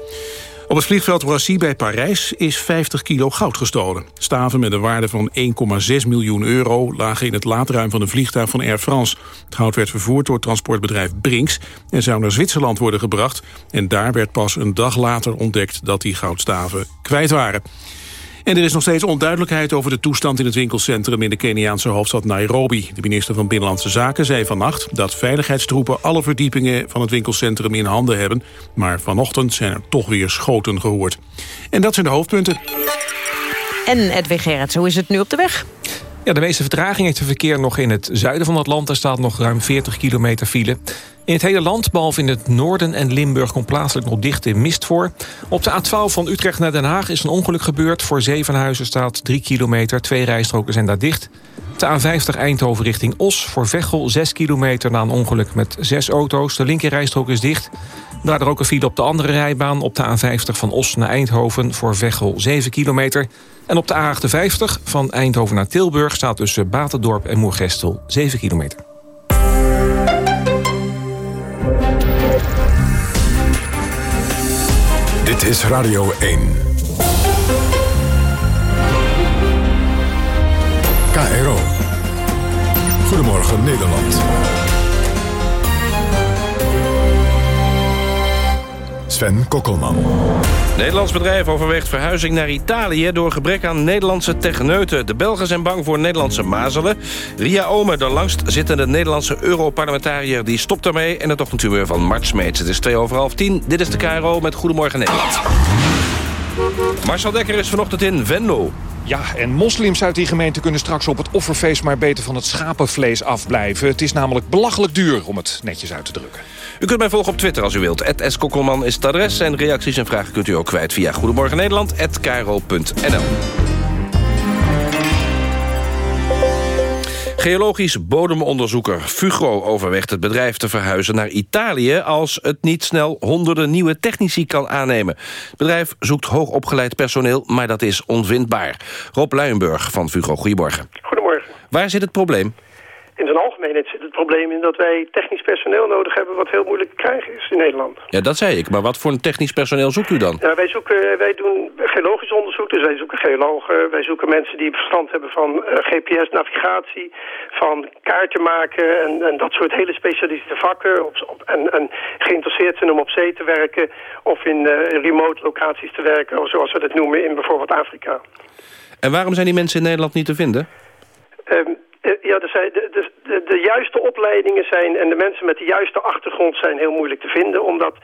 Op het vliegveld Roissy bij Parijs is 50 kilo goud gestolen. Staven met een waarde van 1,6 miljoen euro lagen in het laadruim van een vliegtuig van Air France. Het goud werd vervoerd door transportbedrijf Brinks en zou naar Zwitserland worden gebracht. En daar werd pas een dag later ontdekt dat die goudstaven kwijt waren. En er is nog steeds onduidelijkheid over de toestand in het winkelcentrum in de Keniaanse hoofdstad Nairobi. De minister van Binnenlandse Zaken zei vannacht dat veiligheidstroepen alle verdiepingen van het winkelcentrum in handen hebben. Maar vanochtend zijn er toch weer schoten gehoord. En dat zijn de hoofdpunten. En Edwin Gerrit, hoe is het nu op de weg? Ja, de meeste vertraging heeft het verkeer nog in het zuiden van het land. Er staat nog ruim 40 kilometer file. In het hele land, behalve in het noorden en Limburg... komt plaatselijk nog dichte mist voor. Op de A12 van Utrecht naar Den Haag is een ongeluk gebeurd. Voor Zevenhuizen staat 3 kilometer. Twee rijstroken zijn daar dicht. De A50 Eindhoven richting Os. Voor Veghel 6 kilometer na een ongeluk met zes auto's. De linkerrijstrook is dicht. Daardoor ook een file op de andere rijbaan. Op de A50 van Os naar Eindhoven voor Veghel 7 kilometer. En op de A58 van Eindhoven naar Tilburg... staat tussen Batendorp en Moergestel 7 kilometer. Dit is Radio 1. KRO. Goedemorgen Nederland. Sven Kokkelman. Nederlands bedrijf overweegt verhuizing naar Italië... door gebrek aan Nederlandse techneuten. De Belgen zijn bang voor Nederlandse mazelen. Ria Omer, de langstzittende Nederlandse Europarlementariër... die stopt daarmee en het ochtendhumeur van Mart Smeets. Het is twee over half tien. Dit is de KRO met Goedemorgen Nederland. Marcel Dekker is vanochtend in Venlo. Ja, en moslims uit die gemeente kunnen straks op het offerfeest... maar beter van het schapenvlees afblijven. Het is namelijk belachelijk duur om het netjes uit te drukken. U kunt mij volgen op Twitter als u wilt. S. Kokkelman is het adres. En reacties en vragen kunt u ook kwijt via Goedemorgen Nederland@kro.nl. Geologisch bodemonderzoeker Fugro overweegt het bedrijf te verhuizen naar Italië... als het niet snel honderden nieuwe technici kan aannemen. Het bedrijf zoekt hoogopgeleid personeel, maar dat is onvindbaar. Rob Luijenburg van Fugro, goedemorgen. Goedemorgen. Waar zit het probleem? In zijn algemeenheid zit het probleem in dat wij technisch personeel nodig hebben... wat heel moeilijk te krijgen is in Nederland. Ja, dat zei ik. Maar wat voor een technisch personeel zoekt u dan? Ja, wij, zoeken, wij doen geologisch onderzoek, dus wij zoeken geologen. Wij zoeken mensen die verstand hebben van eh, GPS-navigatie... van kaarten maken en, en, dat soort hele specialistische vakken. Op, op, en, en, geïnteresseerd zijn om op zee te werken... of in uh, remote locaties te werken, of zoals we dat noemen in bijvoorbeeld Afrika. En waarom zijn die mensen in Nederland niet te vinden? Um, ja, er zijn de, de, de, de, juiste opleidingen zijn en de mensen met de juiste achtergrond zijn heel moeilijk te vinden. Omdat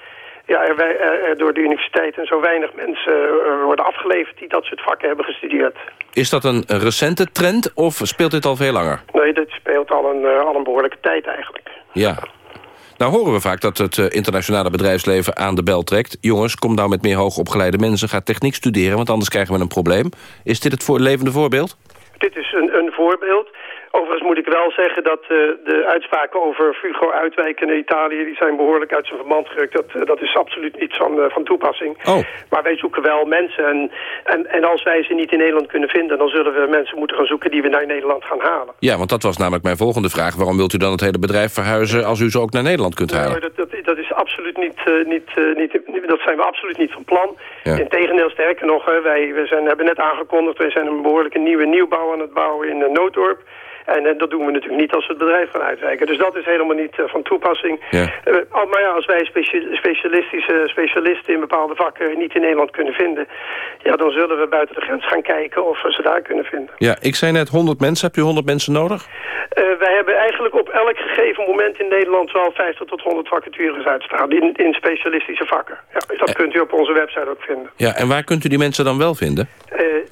ja, er, er, er door de universiteiten zo weinig mensen worden afgeleverd die dat soort vakken hebben gestudeerd. Is dat een recente trend of speelt dit al veel langer? Nee, dit speelt al een, al een behoorlijke tijd eigenlijk. Ja. Nou horen we vaak dat het internationale bedrijfsleven aan de bel trekt. Jongens, kom nou met meer hoogopgeleide mensen, ga techniek studeren... want anders krijgen we een probleem. Is dit het voor, levende voorbeeld? Dit is een, een voorbeeld. Overigens moet ik wel zeggen dat uh, de uitspraken over Fugo uitwijken naar Italië... die zijn behoorlijk uit zijn verband gerukt. Dat, uh, dat is absoluut niet van, uh, van toepassing. Oh. Maar wij zoeken wel mensen. En, en, en als wij ze niet in Nederland kunnen vinden... dan zullen we mensen moeten gaan zoeken die we naar Nederland gaan halen. Ja, want dat was namelijk mijn volgende vraag. Waarom wilt u dan het hele bedrijf verhuizen... als u ze ook naar Nederland kunt halen? Nee, dat, dat, dat, is absoluut niet, niet, niet... Dat zijn we absoluut niet van plan. Ja. Integendeel, sterker nog, wij we zijn, hebben net aangekondigd... wij zijn een behoorlijke nieuwe nieuwbouw aan het bouwen in Nooddorp... En uh, dat doen we natuurlijk niet als we het bedrijf gaan uitwijken. Dus dat is helemaal niet uh, van toepassing. Ja. Uh, maar ja, als wij specialistische specialisten in bepaalde vakken niet in Nederland kunnen vinden... ja, dan zullen we buiten de grens gaan kijken of we ze daar kunnen vinden. Ja, ik zei net 100 mensen. Heb je 100 mensen nodig? wij hebben eigenlijk op elk gegeven moment in Nederland wel 50 tot 100 vacatures uitstaan. In, in specialistische vakken. Ja, dat kunt u op onze website ook vinden. Ja, en waar kunt u die mensen dan wel vinden?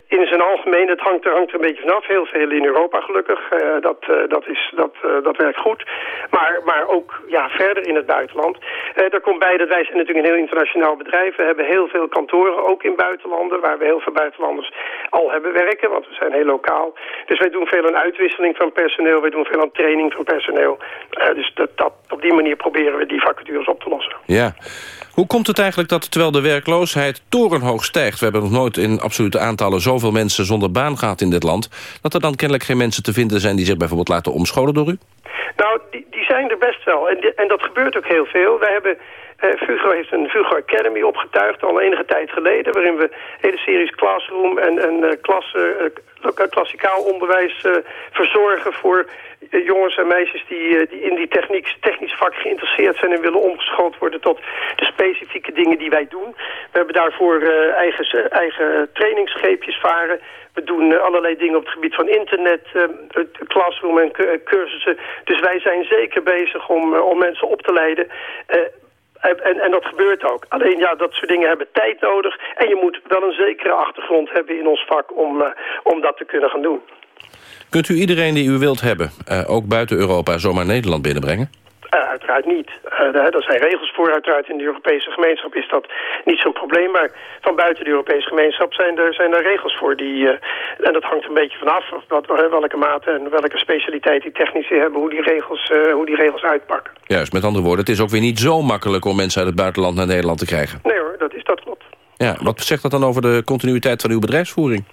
in zijn algemeen, het hangt er, hangt er een beetje vanaf. Heel veel in Europa gelukkig. Uh, dat, uh, dat, is, dat, uh, dat werkt goed. Maar, maar ook ja, verder in het buitenland. er komt bij dat wij zijn natuurlijk een heel internationaal bedrijf. We hebben heel veel kantoren, ook in buitenlanden... waar we heel veel buitenlanders al hebben werken. Want we zijn heel lokaal. Dus wij doen veel aan uitwisseling van personeel. Wij doen veel aan training van personeel. dus dat, dat, op die manier proberen we die vacatures op te lossen. Ja. Hoe komt het eigenlijk dat terwijl de werkloosheid torenhoog stijgt... we hebben nog nooit in absolute aantallen zoveel mensen zonder baan gehad in dit land... dat er dan kennelijk geen mensen te vinden zijn die zich bijvoorbeeld laten omscholen door u? Nou, die, die zijn er best wel. En, en dat gebeurt ook heel veel. Wij hebben... Uh, Fugro heeft een Fugro Academy opgetuigd al enige tijd geleden... waarin we hele series classroom en, en uh, klasse, uh, klassikaal onderwijs verzorgen voor jongens en meisjes die, die in die techniek, technisch vak geïnteresseerd zijn... en willen omgeschoold worden tot de specifieke dingen die wij doen. We hebben daarvoor eigen, eigen trainingsscheepjes varen... We doen allerlei dingen op het gebied van internet, classroom en cursussen. Dus wij zijn zeker bezig om, om mensen op te leiden. En, en dat gebeurt ook. Alleen ja, dat soort dingen hebben tijd nodig. En je moet wel een zekere achtergrond hebben in ons vak om, om dat te kunnen gaan doen. Kunt u iedereen die u wilt hebben, uh, ook buiten Europa, zomaar Nederland binnenbrengen? Uh, uiteraard niet. Uh, daar zijn regels voor. Uiteraard in de Europese gemeenschap is dat niet zo'n probleem. Maar van buiten de Europese gemeenschap zijn er, zijn er regels voor. Die, uh, en dat hangt een beetje vanaf wat, welke mate en welke specialiteit die technici hebben. Hoe die, regels, hoe die regels uitpakken. Juist, met andere woorden, het is ook weer niet zo makkelijk om mensen uit het buitenland naar Nederland te krijgen. Nee hoor, dat is dat klopt. Ja, wat zegt dat dan over de continuïteit van uw bedrijfsvoering?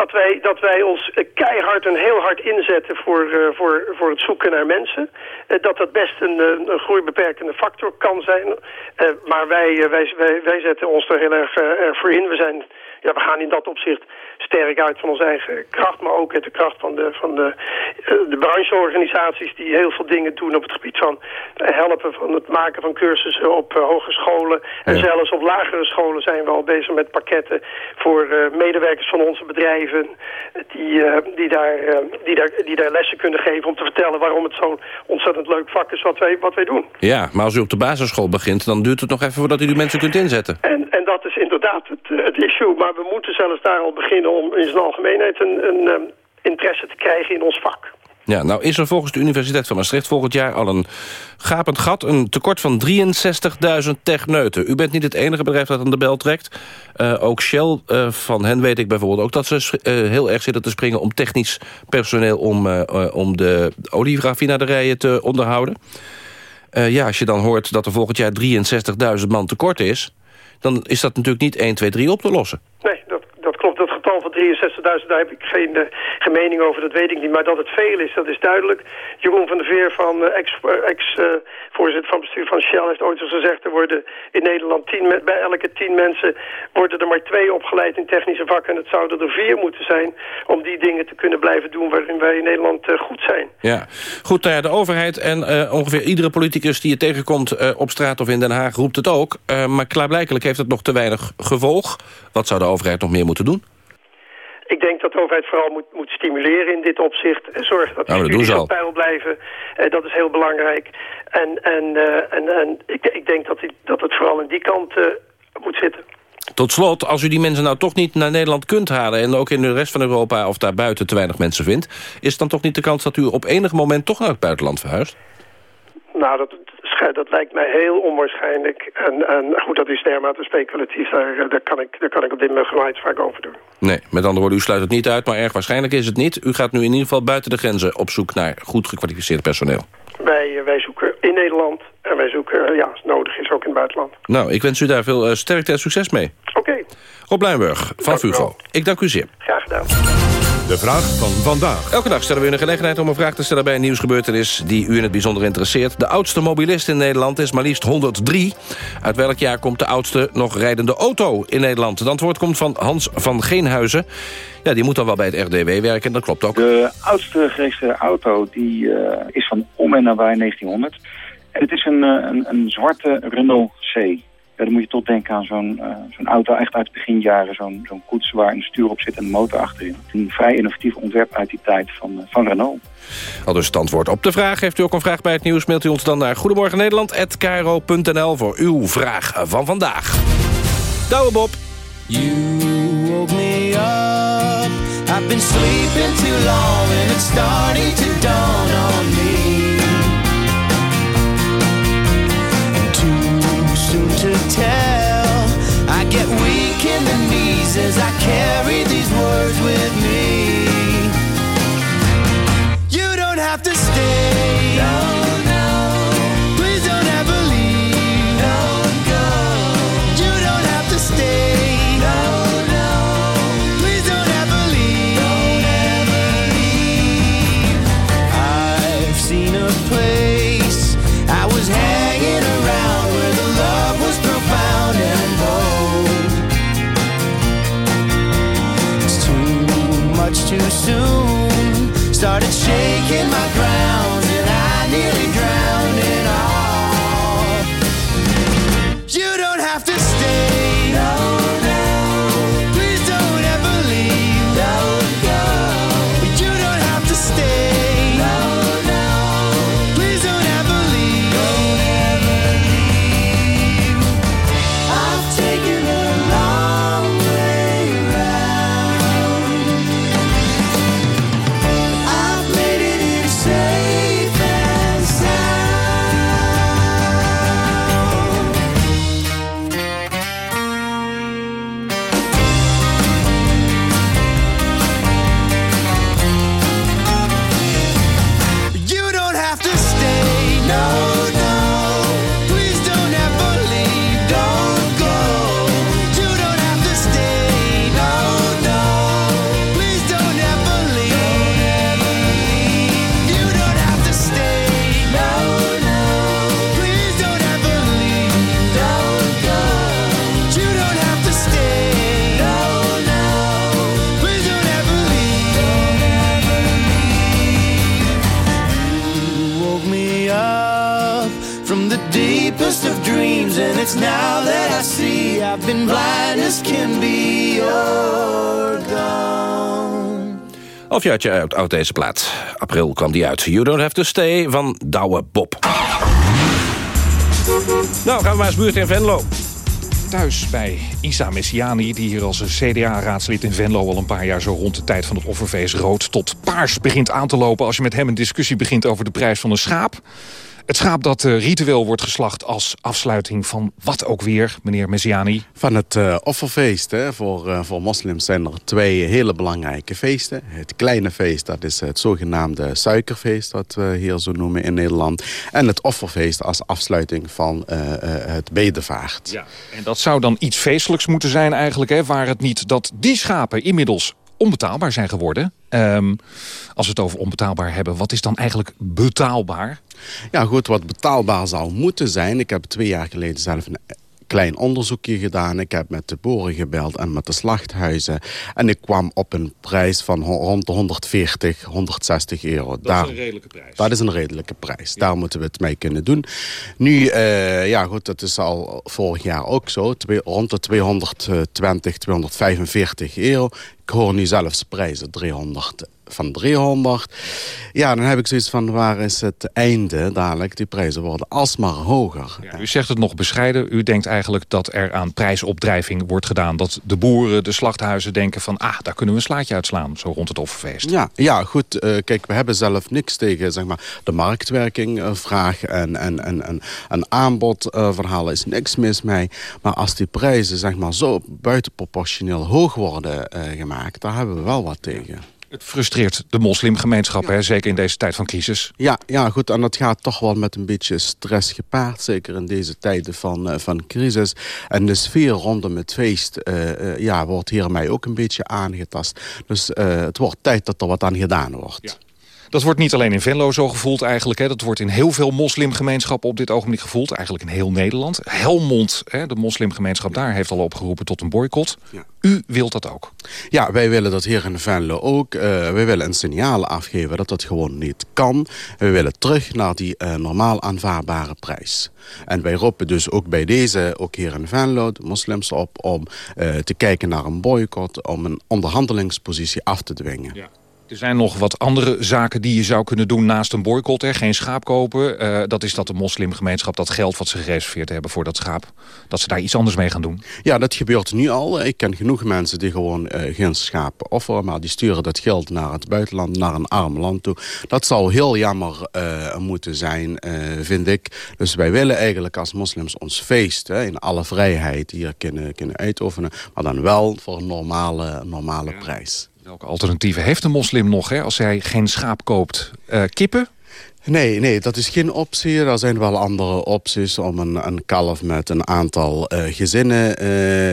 Dat wij, dat wij ons keihard en heel hard inzetten voor, uh, voor, voor het zoeken naar mensen. Uh, dat dat best een, een groeibeperkende factor kan zijn. Maar wij, wij, wij, wij zetten ons er heel erg, erg voor in. We, zijn, ja, we gaan in dat opzicht sterk uit van onze eigen kracht, maar ook uit de kracht van de, van de, eh, de brancheorganisaties die heel veel dingen doen op het gebied van eh, helpen van het maken van cursussen op uh, hogescholen. En zelfs op lagere scholen zijn we al bezig met pakketten voor medewerkers van onze bedrijven die, die, daar, die, daar, die daar lessen kunnen geven om te vertellen waarom het zo'n ontzettend leuk vak is wat wij, wat wij doen. Ja, maar als u op de basisschool begint, dan duurt het nog even voordat u die mensen kunt inzetten. En, en dat is inderdaad het, het issue, maar we moeten zelfs daar al beginnen in zijn algemeenheid een, een um, interesse te krijgen in ons vak. Ja, nou is er volgens de Universiteit van Maastricht volgend jaar al een gapend gat. Een tekort van 63.000 techneuten. U bent niet het enige bedrijf dat aan de bel trekt. Uh, ook Shell, uh, van hen weet ik bijvoorbeeld ook dat ze uh, heel erg zitten te springen... om technisch personeel om, om de olieraffinaderijen te onderhouden. ja, als je dan hoort dat er volgend jaar 63.000 man tekort is... dan is dat natuurlijk niet 1, 2, 3 op te lossen. Nee, dat klopt dat van 63.000, daar heb ik geen, uh, mening over, dat weet ik niet. Maar dat het veel is, dat is duidelijk. Jeroen van der Veer, van uh, ex-voorzitter ex, van bestuur van Shell, heeft ooit eens gezegd... er worden in Nederland tien, bij elke tien mensen worden er maar twee opgeleid in technische vakken. En het zouden er vier moeten zijn om die dingen te kunnen blijven doen waarin wij in Nederland goed zijn. Ja, goed, nou de overheid en ongeveer iedere politicus die je tegenkomt op straat of in Den Haag roept het ook. maar klaarblijkelijk heeft het nog te weinig gevolg. Wat zou de overheid nog meer moeten doen? Ik denk dat de overheid vooral moet, moet stimuleren in dit opzicht. En zorgen dat de nou, studies op peil blijven. Uh, dat is heel belangrijk. En, en, uh, en, en ik, ik denk dat, die, dat het vooral in die kant uh, moet zitten. Tot slot, als u die mensen nou toch niet naar Nederland kunt halen... en ook in de rest van Europa of daarbuiten te weinig mensen vindt... is dan toch niet de kans dat u op enig moment toch naar het buitenland verhuist? Nou, dat, dat lijkt mij heel onwaarschijnlijk. En, en goed, dat is dermate speculatief. Daar, daar, kan ik, daar kan ik op dit moment vaak over doen. Nee, met andere woorden, u sluit het niet uit, maar erg waarschijnlijk is het niet. U gaat nu in ieder geval buiten de grenzen op zoek naar goed gekwalificeerd personeel. Wij, eh, wij zoeken in Nederland en wij zoeken, eh, ja, als het nodig is, ook in het buitenland. Nou, ik wens u daar veel sterkte en succes mee. Oké. Okay. Rob van Fugo. Ik dank u zeer. Graag gedaan. De vraag van vandaag. Elke dag stellen we u een gelegenheid om een vraag te stellen bij een nieuwsgebeurtenis die u in het bijzonder interesseert. De oudste mobilist in Nederland is maar liefst 103. Uit welk jaar komt de oudste nog rijdende auto in Nederland? Het antwoord komt van Hans van Geenhuizen. Ja, die moet dan wel bij het RDW werken, dat klopt ook. De oudste geregistreerde auto die, uh, is van om en nabij 1900. En het is een, uh, een, een zwarte Renault C. Ja, dan moet je tot denken aan zo'n uh, zo'n auto echt uit de beginjaren. Zo'n zo'n koets waar een stuur op zit en een motor achterin. Een vrij innovatief ontwerp uit die tijd van, uh, van Renault. Al dus het antwoord op de vraag. Heeft u ook een vraag bij het nieuws, mailt u ons dan naar Goedemorgen Nederland@kro.nl voor uw vraag van vandaag. Douwe Bob. You woke me up. I've been sleeping too long and it's starting to dawn on me. Started shaking Halfjaartje uit, uit deze plaat. April kwam die uit. You Don't Have To Stay van Douwe Bob. Nou, gaan we maar eens buurt in Venlo. Thuis bij Isa Messiani, die hier als CDA-raadslid in Venlo... al een paar jaar zo rond de tijd van het offerfeest rood tot paars begint aan te lopen... als je met hem een discussie begint over de prijs van een schaap. Het schaap dat uh, ritueel wordt geslacht als afsluiting van wat ook weer, meneer Messiani? Van het uh, offerfeest. Hè. Voor, uh, voor moslims zijn er twee hele belangrijke feesten. Het kleine feest, dat is het zogenaamde suikerfeest... wat we hier zo noemen in Nederland. En het offerfeest als afsluiting van het bedevaart. Ja, en dat zou dan iets feestelijks moeten zijn eigenlijk... Hè, waar het niet dat die schapen inmiddels onbetaalbaar zijn geworden. Um, als we het over onbetaalbaar hebben, wat is dan eigenlijk betaalbaar? Ja goed, wat betaalbaar zou moeten zijn... ik heb twee jaar geleden zelf een klein onderzoekje gedaan. Ik heb met de boeren gebeld en met de slachthuizen. En ik kwam op een prijs van rond de 140, 160 euro. Dat Daar, is een redelijke prijs. Dat is een redelijke prijs. Ja. Daar moeten we het mee kunnen doen. Nu, uh, ja goed, dat is al vorig jaar ook zo. Twee, rond de 220, 245 euro. Ik hoor nu zelfs prijzen 300 van 300. Ja, dan heb ik zoiets van, waar is het einde dadelijk? Die prijzen worden alsmaar hoger. Ja, u zegt het nog bescheiden. U denkt eigenlijk dat er aan prijsopdrijving wordt gedaan. Dat de boeren, de slachthuizen denken van... ah, daar kunnen we een slaatje uitslaan, zo rond het offerfeest. Ja, ja goed. Uh, kijk, we hebben zelf niks tegen zeg maar, de marktwerking uh, vraag... en, en, en, en, en aanbodverhalen uh, is niks mis mee. Maar als die prijzen zeg maar, zo buitenproportioneel hoog worden gemaakt... daar hebben we wel wat tegen. Het frustreert de moslimgemeenschap, ja. hè? zeker in deze tijd van crisis. Ja, ja, goed. En dat gaat toch wel met een beetje stress gepaard. Zeker in deze tijden van, uh, van crisis. En de sfeer rondom het feest uh, uh, ja, wordt hiermee ook een beetje aangetast. Dus het wordt tijd dat er wat aan gedaan wordt. Ja. Dat wordt niet alleen in Venlo zo gevoeld eigenlijk. Hè. Dat wordt in heel veel moslimgemeenschappen op dit ogenblik gevoeld. Eigenlijk in heel Nederland. Helmond, hè, de moslimgemeenschap daar, heeft al opgeroepen tot een boycott. Ja. U wilt dat ook? Ja, wij willen dat hier in Venlo ook. Uh, wij willen een signaal afgeven dat dat gewoon niet kan. We willen terug naar die uh, normaal aanvaardbare prijs. En wij roepen dus ook bij deze, ook hier in Venlo, de moslims op... om uh, te kijken naar een boycott, om een onderhandelingspositie af te dwingen. Ja. Er zijn nog wat andere zaken die je zou kunnen doen naast een boycott. Hè? Geen schaap kopen. Uh, dat is dat de moslimgemeenschap dat geld wat ze gereserveerd hebben voor dat schaap... dat ze daar iets anders mee gaan doen. Ja, dat gebeurt nu al. Ik ken genoeg mensen die gewoon uh, geen schaap offeren... maar die sturen dat geld naar het buitenland, naar een arm land toe. Dat zou heel jammer uh, moeten zijn, vind ik. Dus wij willen eigenlijk als moslims ons feest... Hè, in alle vrijheid hier kunnen, kunnen uitoefenen... maar dan wel voor een normale, normale ja. prijs. Welke alternatieven heeft een moslim nog hè, als hij geen schaap koopt? Uh, kippen? Nee, nee, dat is geen optie. Er zijn wel andere opties om een, een kalf met een aantal uh, gezinnen uh,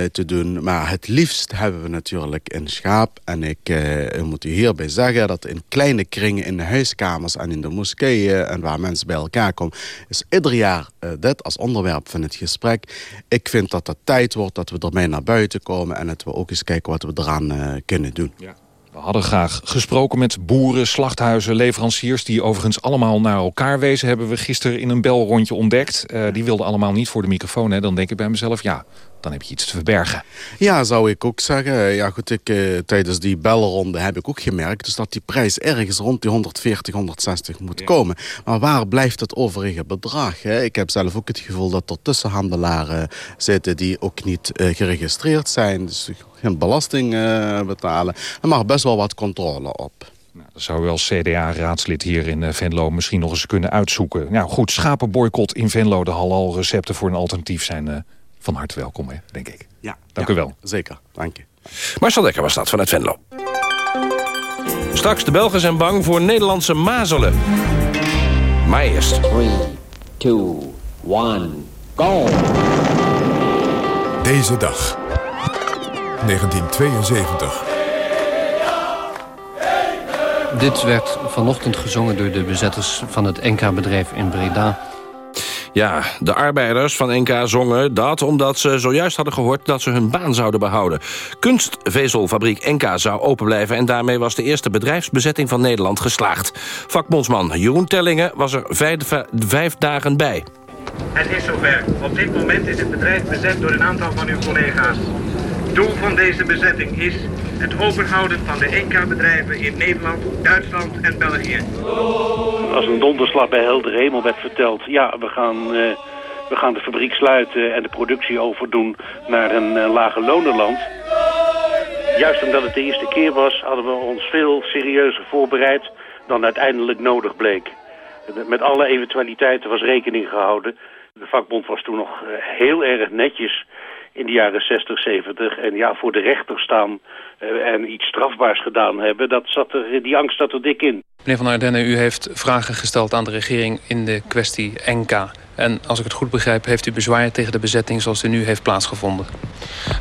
te doen. Maar het liefst hebben we natuurlijk een schaap. En ik uh, moet u hierbij zeggen dat in kleine kringen in de huiskamers en in de moskeeën... en waar mensen bij elkaar komen, is ieder jaar dit als onderwerp van het gesprek. Ik vind dat het tijd wordt dat we ermee naar buiten komen... en dat we ook eens kijken wat we eraan kunnen doen. Ja. We hadden graag gesproken met boeren, slachthuizen, leveranciers... die overigens allemaal naar elkaar wezen. Hebben we gisteren in een belrondje ontdekt. Uh, die wilden allemaal niet voor de microfoon. Hè. Dan denk ik bij mezelf, ja, dan heb je iets te verbergen. Ja, zou ik ook zeggen. Ja, goed, ik, uh, tijdens die belronde heb ik ook gemerkt... dus dat die prijs ergens rond die 140, 160 moet ja. komen. Maar waar blijft het overige bedrag? Hè? Ik heb zelf ook het gevoel dat er tussenhandelaren zitten... die ook niet uh, geregistreerd zijn. Dus geen belasting uh, betalen. Er mag best wel wat controle op. Nou, dat zou wel CDA-raadslid hier in Venlo misschien nog eens kunnen uitzoeken. Nou goed, schapenboycott in Venlo. De halal recepten voor een alternatief zijn van harte welkom, hè, denk ik. Ja, Dank ja, u wel. Zeker, dank je. Marcel Dekker was dat vanuit Venlo. Straks de Belgen zijn bang voor Nederlandse mazelen. Maar eerst. 3, 2, 1, go! Deze dag. 1972. Dit werd vanochtend gezongen door de bezetters van het NK-bedrijf in Breda. Ja, de arbeiders van NK zongen dat omdat ze zojuist hadden gehoord... dat ze hun baan zouden behouden. Kunstvezelfabriek NK zou open blijven... en daarmee was de eerste bedrijfsbezetting van Nederland geslaagd. Vakbondsman Jeroen Tellingen was er vijf, vijf dagen bij. Het is zover. Op dit moment is het bedrijf bezet door een aantal van uw collega's. Doel van deze bezetting is het openhouden van de EK-bedrijven in Nederland, Duitsland en België. Als een donderslag bij helder hemel werd verteld... ja, we gaan, uh, we gaan de fabriek sluiten en de productie overdoen naar een uh, lage lonenland... Juist omdat het de eerste keer was, hadden we ons veel serieuzer voorbereid dan uiteindelijk nodig bleek. Met alle eventualiteiten was rekening gehouden. De vakbond was toen nog eh, heel erg netjes in de jaren 60, 70. En ja, voor de rechter staan uh, en iets strafbaars gedaan hebben, dat zat er, die angst zat er dik in. Meneer Van Ardenne, u heeft vragen gesteld aan de regering in de kwestie NK. En als ik het goed begrijp, heeft u bezwaar tegen de bezetting zoals die nu heeft plaatsgevonden?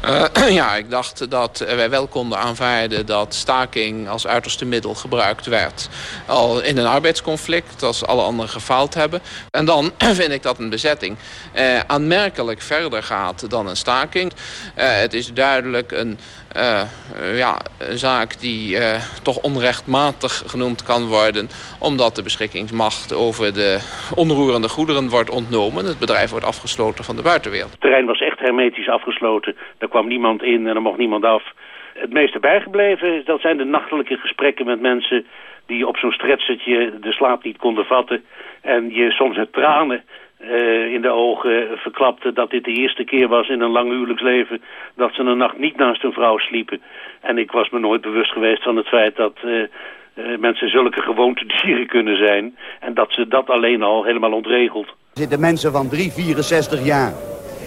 Uh, [clears throat] ja, ik dacht dat wij wel konden aanvaarden dat staking als uiterste middel gebruikt werd. Al in een arbeidsconflict, als alle anderen gefaald hebben. En dan [clears throat] vind ik dat een bezetting uh, aanmerkelijk verder gaat dan een staking. Uh, het is duidelijk een uh, ja, een zaak die uh, toch onrechtmatig genoemd kan worden... omdat de beschikkingsmacht over de onroerende goederen wordt ontnomen. Het bedrijf wordt afgesloten van de buitenwereld. Het terrein was echt hermetisch afgesloten. Er kwam niemand in en er mocht niemand af. Het meeste bijgebleven dat zijn de nachtelijke gesprekken met mensen... die op zo'n stretsertje de slaap niet konden vatten... en je soms het tranen uh, in de ogen verklapte dat dit de eerste keer was in een lang huwelijksleven dat ze een nacht niet naast een vrouw sliepen. En ik was me nooit bewust geweest van het feit dat uh, uh, mensen zulke gewoontedieren [laughs] kunnen zijn en dat ze dat alleen al helemaal ontregelt. Er zitten mensen van 3, 64 jaar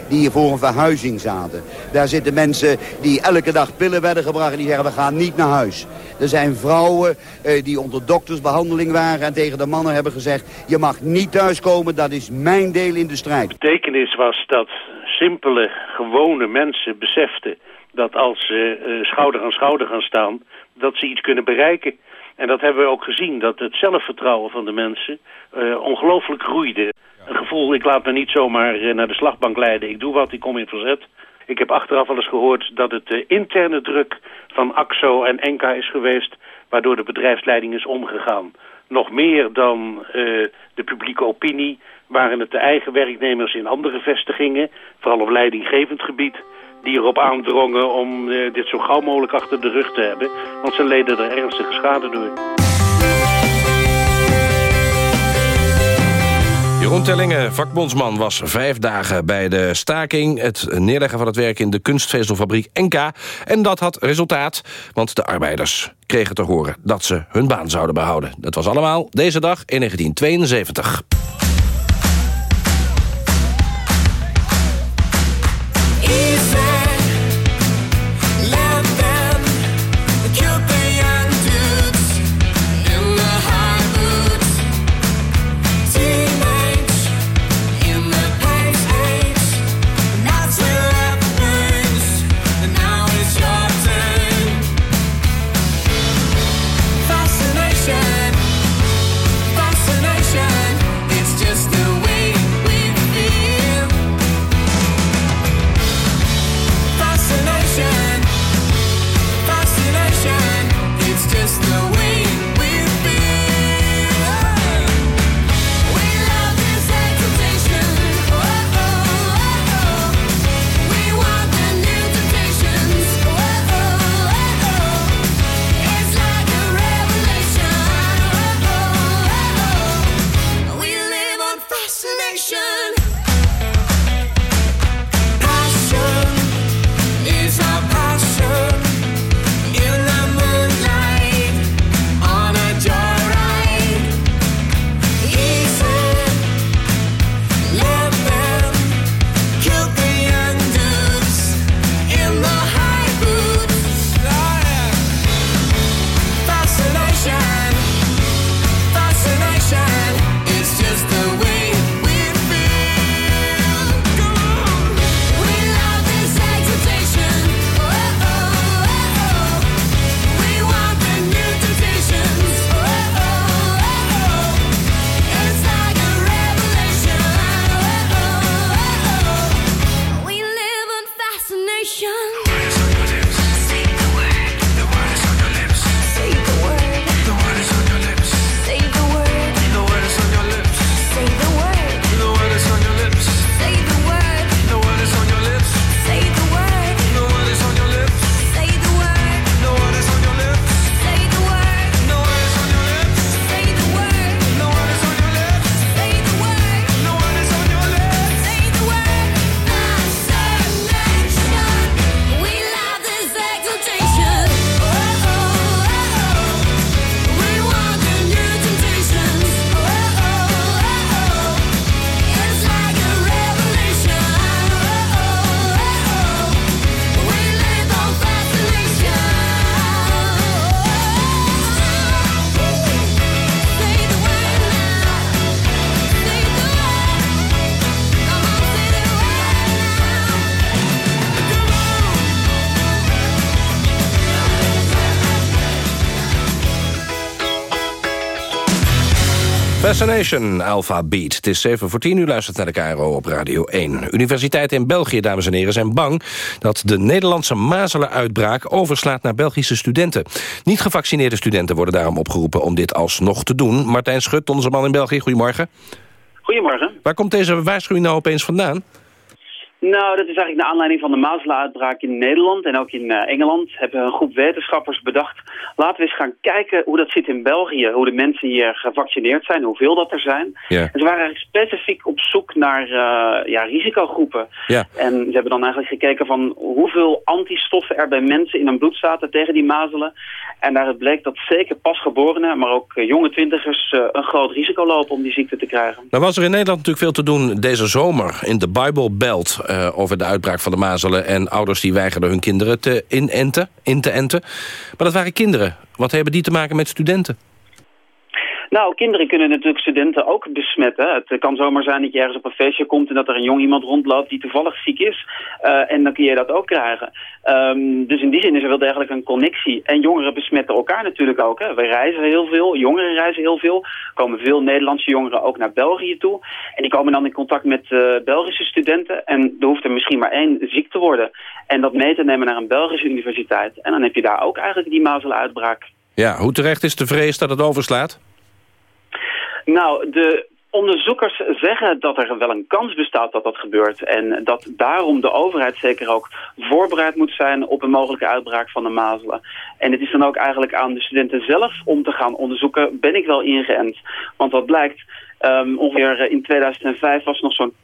die voor een verhuizing zaten. Daar zitten mensen die elke dag pillen werden gebracht en die zeggen we gaan niet naar huis. Er zijn vrouwen uh, die onder doktersbehandeling waren en tegen de mannen hebben gezegd... je mag niet thuiskomen, dat is mijn deel in de strijd. De betekenis was dat simpele, gewone mensen beseften... dat als ze uh, schouder aan schouder gaan staan, dat ze iets kunnen bereiken. En dat hebben we ook gezien, dat het zelfvertrouwen van de mensen uh, ongelooflijk groeide. Een gevoel, ik laat me niet zomaar naar de slagbank leiden. Ik doe wat, ik kom in verzet. Ik heb achteraf al eens gehoord dat het de interne druk van AXO en Enka is geweest... waardoor de bedrijfsleiding is omgegaan. Nog meer dan uh, de publieke opinie waren het de eigen werknemers in andere vestigingen... vooral op leidinggevend gebied die erop aandrongen om dit zo gauw mogelijk achter de rug te hebben. Want ze leden er ernstige schade door. Jeroen Tellingen, vakbondsman, was vijf dagen bij de staking... het neerleggen van het werk in de kunstvezelfabriek Enka. En dat had resultaat, want de arbeiders kregen te horen... dat ze hun baan zouden behouden. Dat was allemaal deze dag in 1972. Fascination, Alpha Beat. Het is 7 voor 10, u luistert naar de KRO op Radio 1. Universiteiten in België, dames en heren, zijn bang... dat de Nederlandse mazelenuitbraak overslaat naar Belgische studenten. Niet gevaccineerde studenten worden daarom opgeroepen om dit alsnog te doen. Martijn Schut, onze man in België, goedemorgen. Goedemorgen. Waar komt deze waarschuwing nou opeens vandaan? Nou, dat is eigenlijk naar aanleiding van de mazelenuitbraak in Nederland en ook in uh, Engeland. Hebben een groep wetenschappers bedacht, laten we eens gaan kijken hoe dat zit in België. Hoe de mensen hier gevaccineerd zijn, hoeveel dat er zijn. Ja. En ze waren eigenlijk specifiek op zoek naar uh, ja, risicogroepen. Ja. En ze hebben dan eigenlijk gekeken van hoeveel antistoffen er bij mensen in hun bloed zaten tegen die mazelen. En daaruit bleek dat zeker pasgeborenen, maar ook uh, jonge twintigers een groot risico lopen om die ziekte te krijgen. Nou was er in Nederland natuurlijk veel te doen deze zomer in de Bible Belt uh, over de uitbraak van de mazelen... en ouders die weigerden hun kinderen te inenten, in te enten. Maar dat waren kinderen. Wat hebben die te maken met studenten? Nou, kinderen kunnen natuurlijk studenten ook besmetten. Het kan zomaar zijn dat je ergens op een feestje komt... en dat er een jong iemand rondloopt die toevallig ziek is. Uh, en dan kun je dat ook krijgen. Um, dus in die zin is er wel degelijk een connectie. En jongeren besmetten elkaar natuurlijk ook. Hè. We reizen heel veel, jongeren reizen heel veel. Er komen veel Nederlandse jongeren ook naar België toe. En die komen dan in contact met uh, Belgische studenten. En er hoeft er misschien maar één ziek te worden. En dat mee te nemen naar een Belgische universiteit. En dan heb je daar ook eigenlijk die mazelenuitbraak. Ja, hoe terecht is de vrees dat het overslaat? Nou, de onderzoekers zeggen dat er wel een kans bestaat dat dat gebeurt. En dat daarom de overheid zeker ook voorbereid moet zijn op een mogelijke uitbraak van de mazelen. En het is dan ook eigenlijk aan de studenten zelf om te gaan onderzoeken, ben ik wel ingeënt? Want wat blijkt, Um, ongeveer in 2005 was nog zo'n 80%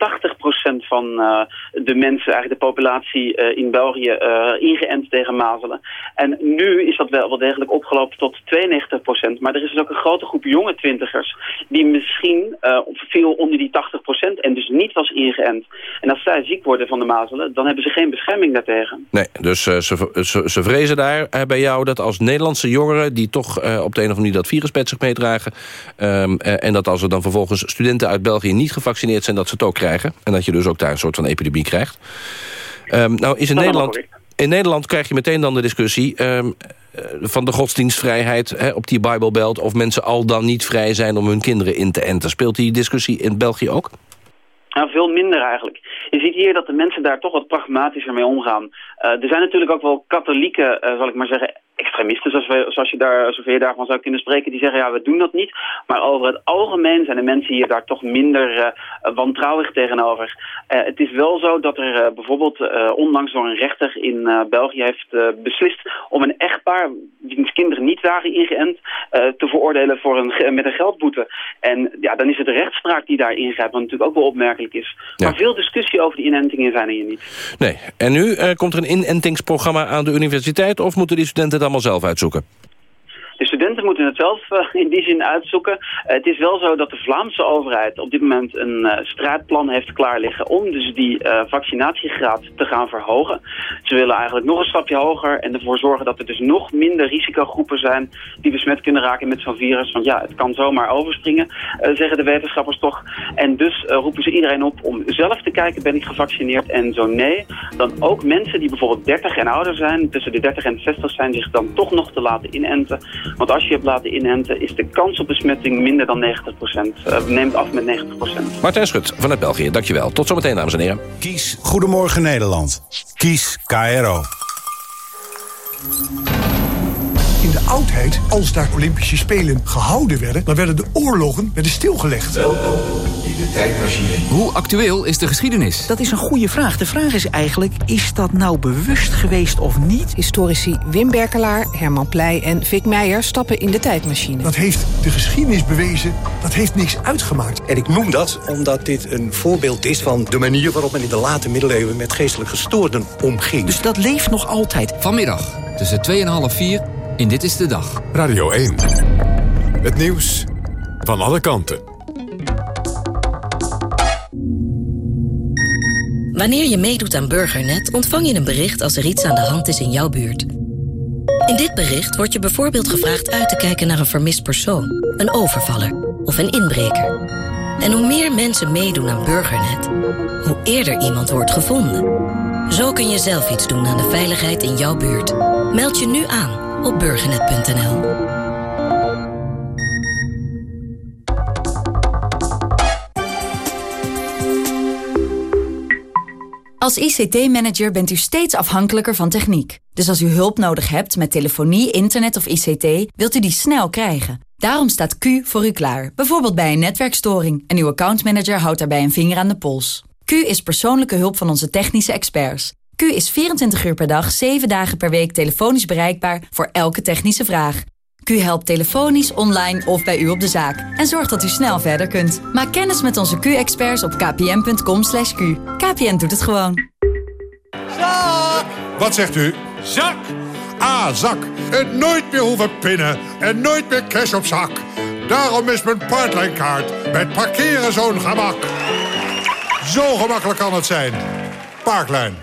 van uh, de mensen, eigenlijk de populatie uh, in België, ingeënt tegen mazelen. En nu is dat wel, wel degelijk opgelopen tot 92%. Maar er is dus ook een grote groep jonge twintigers die misschien veel onder die 80% en dus niet was ingeënt. En als zij ziek worden van de mazelen, dan hebben ze geen bescherming daartegen. Nee, dus ze, ze, ze, vrezen daar bij jou dat als Nederlandse jongeren die toch op de een of andere manier dat virus met zich meedragen um, en dat als er dan vervolgens volgens studenten uit België niet gevaccineerd zijn... dat ze het ook krijgen. En dat je dus ook daar een soort van epidemie krijgt. Um, nou is in Nederland... In Nederland krijg je meteen dan de discussie um, van de godsdienstvrijheid hè, op die Bijbelbelt... of mensen al dan niet vrij zijn om hun kinderen in te enten. Speelt die discussie in België ook? Nou, veel minder eigenlijk. Je ziet hier dat de mensen daar toch wat pragmatischer mee omgaan. Uh, er zijn natuurlijk ook wel katholieke, uh, zal ik maar zeggen, extremisten, zoals, je daar, zover je daarvan zou kunnen spreken, die zeggen ja, we doen dat niet. Maar over het algemeen zijn de mensen hier daar toch minder uh, wantrouwig tegenover. Uh, het is wel zo dat er uh, bijvoorbeeld onlangs door een rechter in België heeft beslist om een echtpaar, wiens kinderen niet waren ingeënt, te veroordelen voor een, met een geldboete. En ja, dan is het de rechtspraak die daar ingrijpt, wat natuurlijk ook wel opmerkelijk is. Ja. Maar veel discussie over die inentingen zijn er hier niet. Nee, en nu komt er een inentingsprogramma aan de universiteit of moeten die studenten het allemaal zelf uitzoeken? De studenten moeten het zelf uh, in die zin uitzoeken. Uh, het is wel zo dat de Vlaamse overheid op dit moment een uh, strijdplan heeft klaar liggen om dus die vaccinatiegraad te gaan verhogen. Ze willen eigenlijk nog een stapje hoger en ervoor zorgen dat er dus nog minder risicogroepen zijn die besmet kunnen raken met zo'n virus. Want ja, het kan zomaar overspringen, zeggen de wetenschappers toch. En dus roepen ze iedereen op om zelf te kijken, ben ik gevaccineerd? En zo nee, dan ook mensen die bijvoorbeeld 30 en ouder zijn, tussen de 30 en 60 zijn, zich dan toch nog te laten inenten. Want als je hebt laten inenten, is de kans op besmetting minder dan 90% uh, neemt af met 90% Martijn Schut vanuit België, dankjewel. Tot zometeen, dames en heren. Kies Goedemorgen Nederland. Kies KRO. In de oudheid, als daar Olympische Spelen gehouden werden... dan werden de oorlogen werden stilgelegd. Welkom in de tijdmachine. Hoe actueel is de geschiedenis? Dat is een goede vraag. De vraag is eigenlijk, is dat nou bewust geweest of niet? Historici Wim Berkelaar, Herman Pleij en Vic Meijer stappen in de tijdmachine. Dat heeft de geschiedenis bewezen, dat heeft niks uitgemaakt. En ik noem dat omdat dit een voorbeeld is van de manier... waarop men in de late middeleeuwen met geestelijk gestoorden omging. Dus dat leeft nog altijd. Vanmiddag tussen 2 en half 4 in Dit is de Dag. Radio 1. Het nieuws van alle kanten. Wanneer je meedoet aan Burgernet ontvang je een bericht als er iets aan de hand is in jouw buurt. In dit bericht wordt je bijvoorbeeld gevraagd uit te kijken naar een vermist persoon, een overvaller of een inbreker. En hoe meer mensen meedoen aan Burgernet, hoe eerder iemand wordt gevonden. Zo kun je zelf iets doen aan de veiligheid in jouw buurt. Meld je nu aan op burgernet.nl. Als ICT-manager bent u steeds afhankelijker van techniek. Dus als u hulp nodig hebt met telefonie, internet of ICT, wilt u die snel krijgen. Daarom staat Q voor u klaar, bijvoorbeeld bij een netwerkstoring. En uw accountmanager houdt daarbij een vinger aan de pols. Q is persoonlijke hulp van onze technische experts. Q is 24 uur per dag, 7 dagen per week telefonisch bereikbaar voor elke technische vraag. Q helpt telefonisch, online of bij u op de zaak. En zorgt dat u snel verder kunt. Maak kennis met onze Q-experts op kpn.com. /q. KPN doet het gewoon. Zak! Wat zegt u? Zak! Ah, zak. En nooit meer hoeven pinnen. En nooit meer cash op zak. Daarom is mijn Parklijnkaart met parkeren zo'n gemak. Zo gemakkelijk kan het zijn. Parklijn.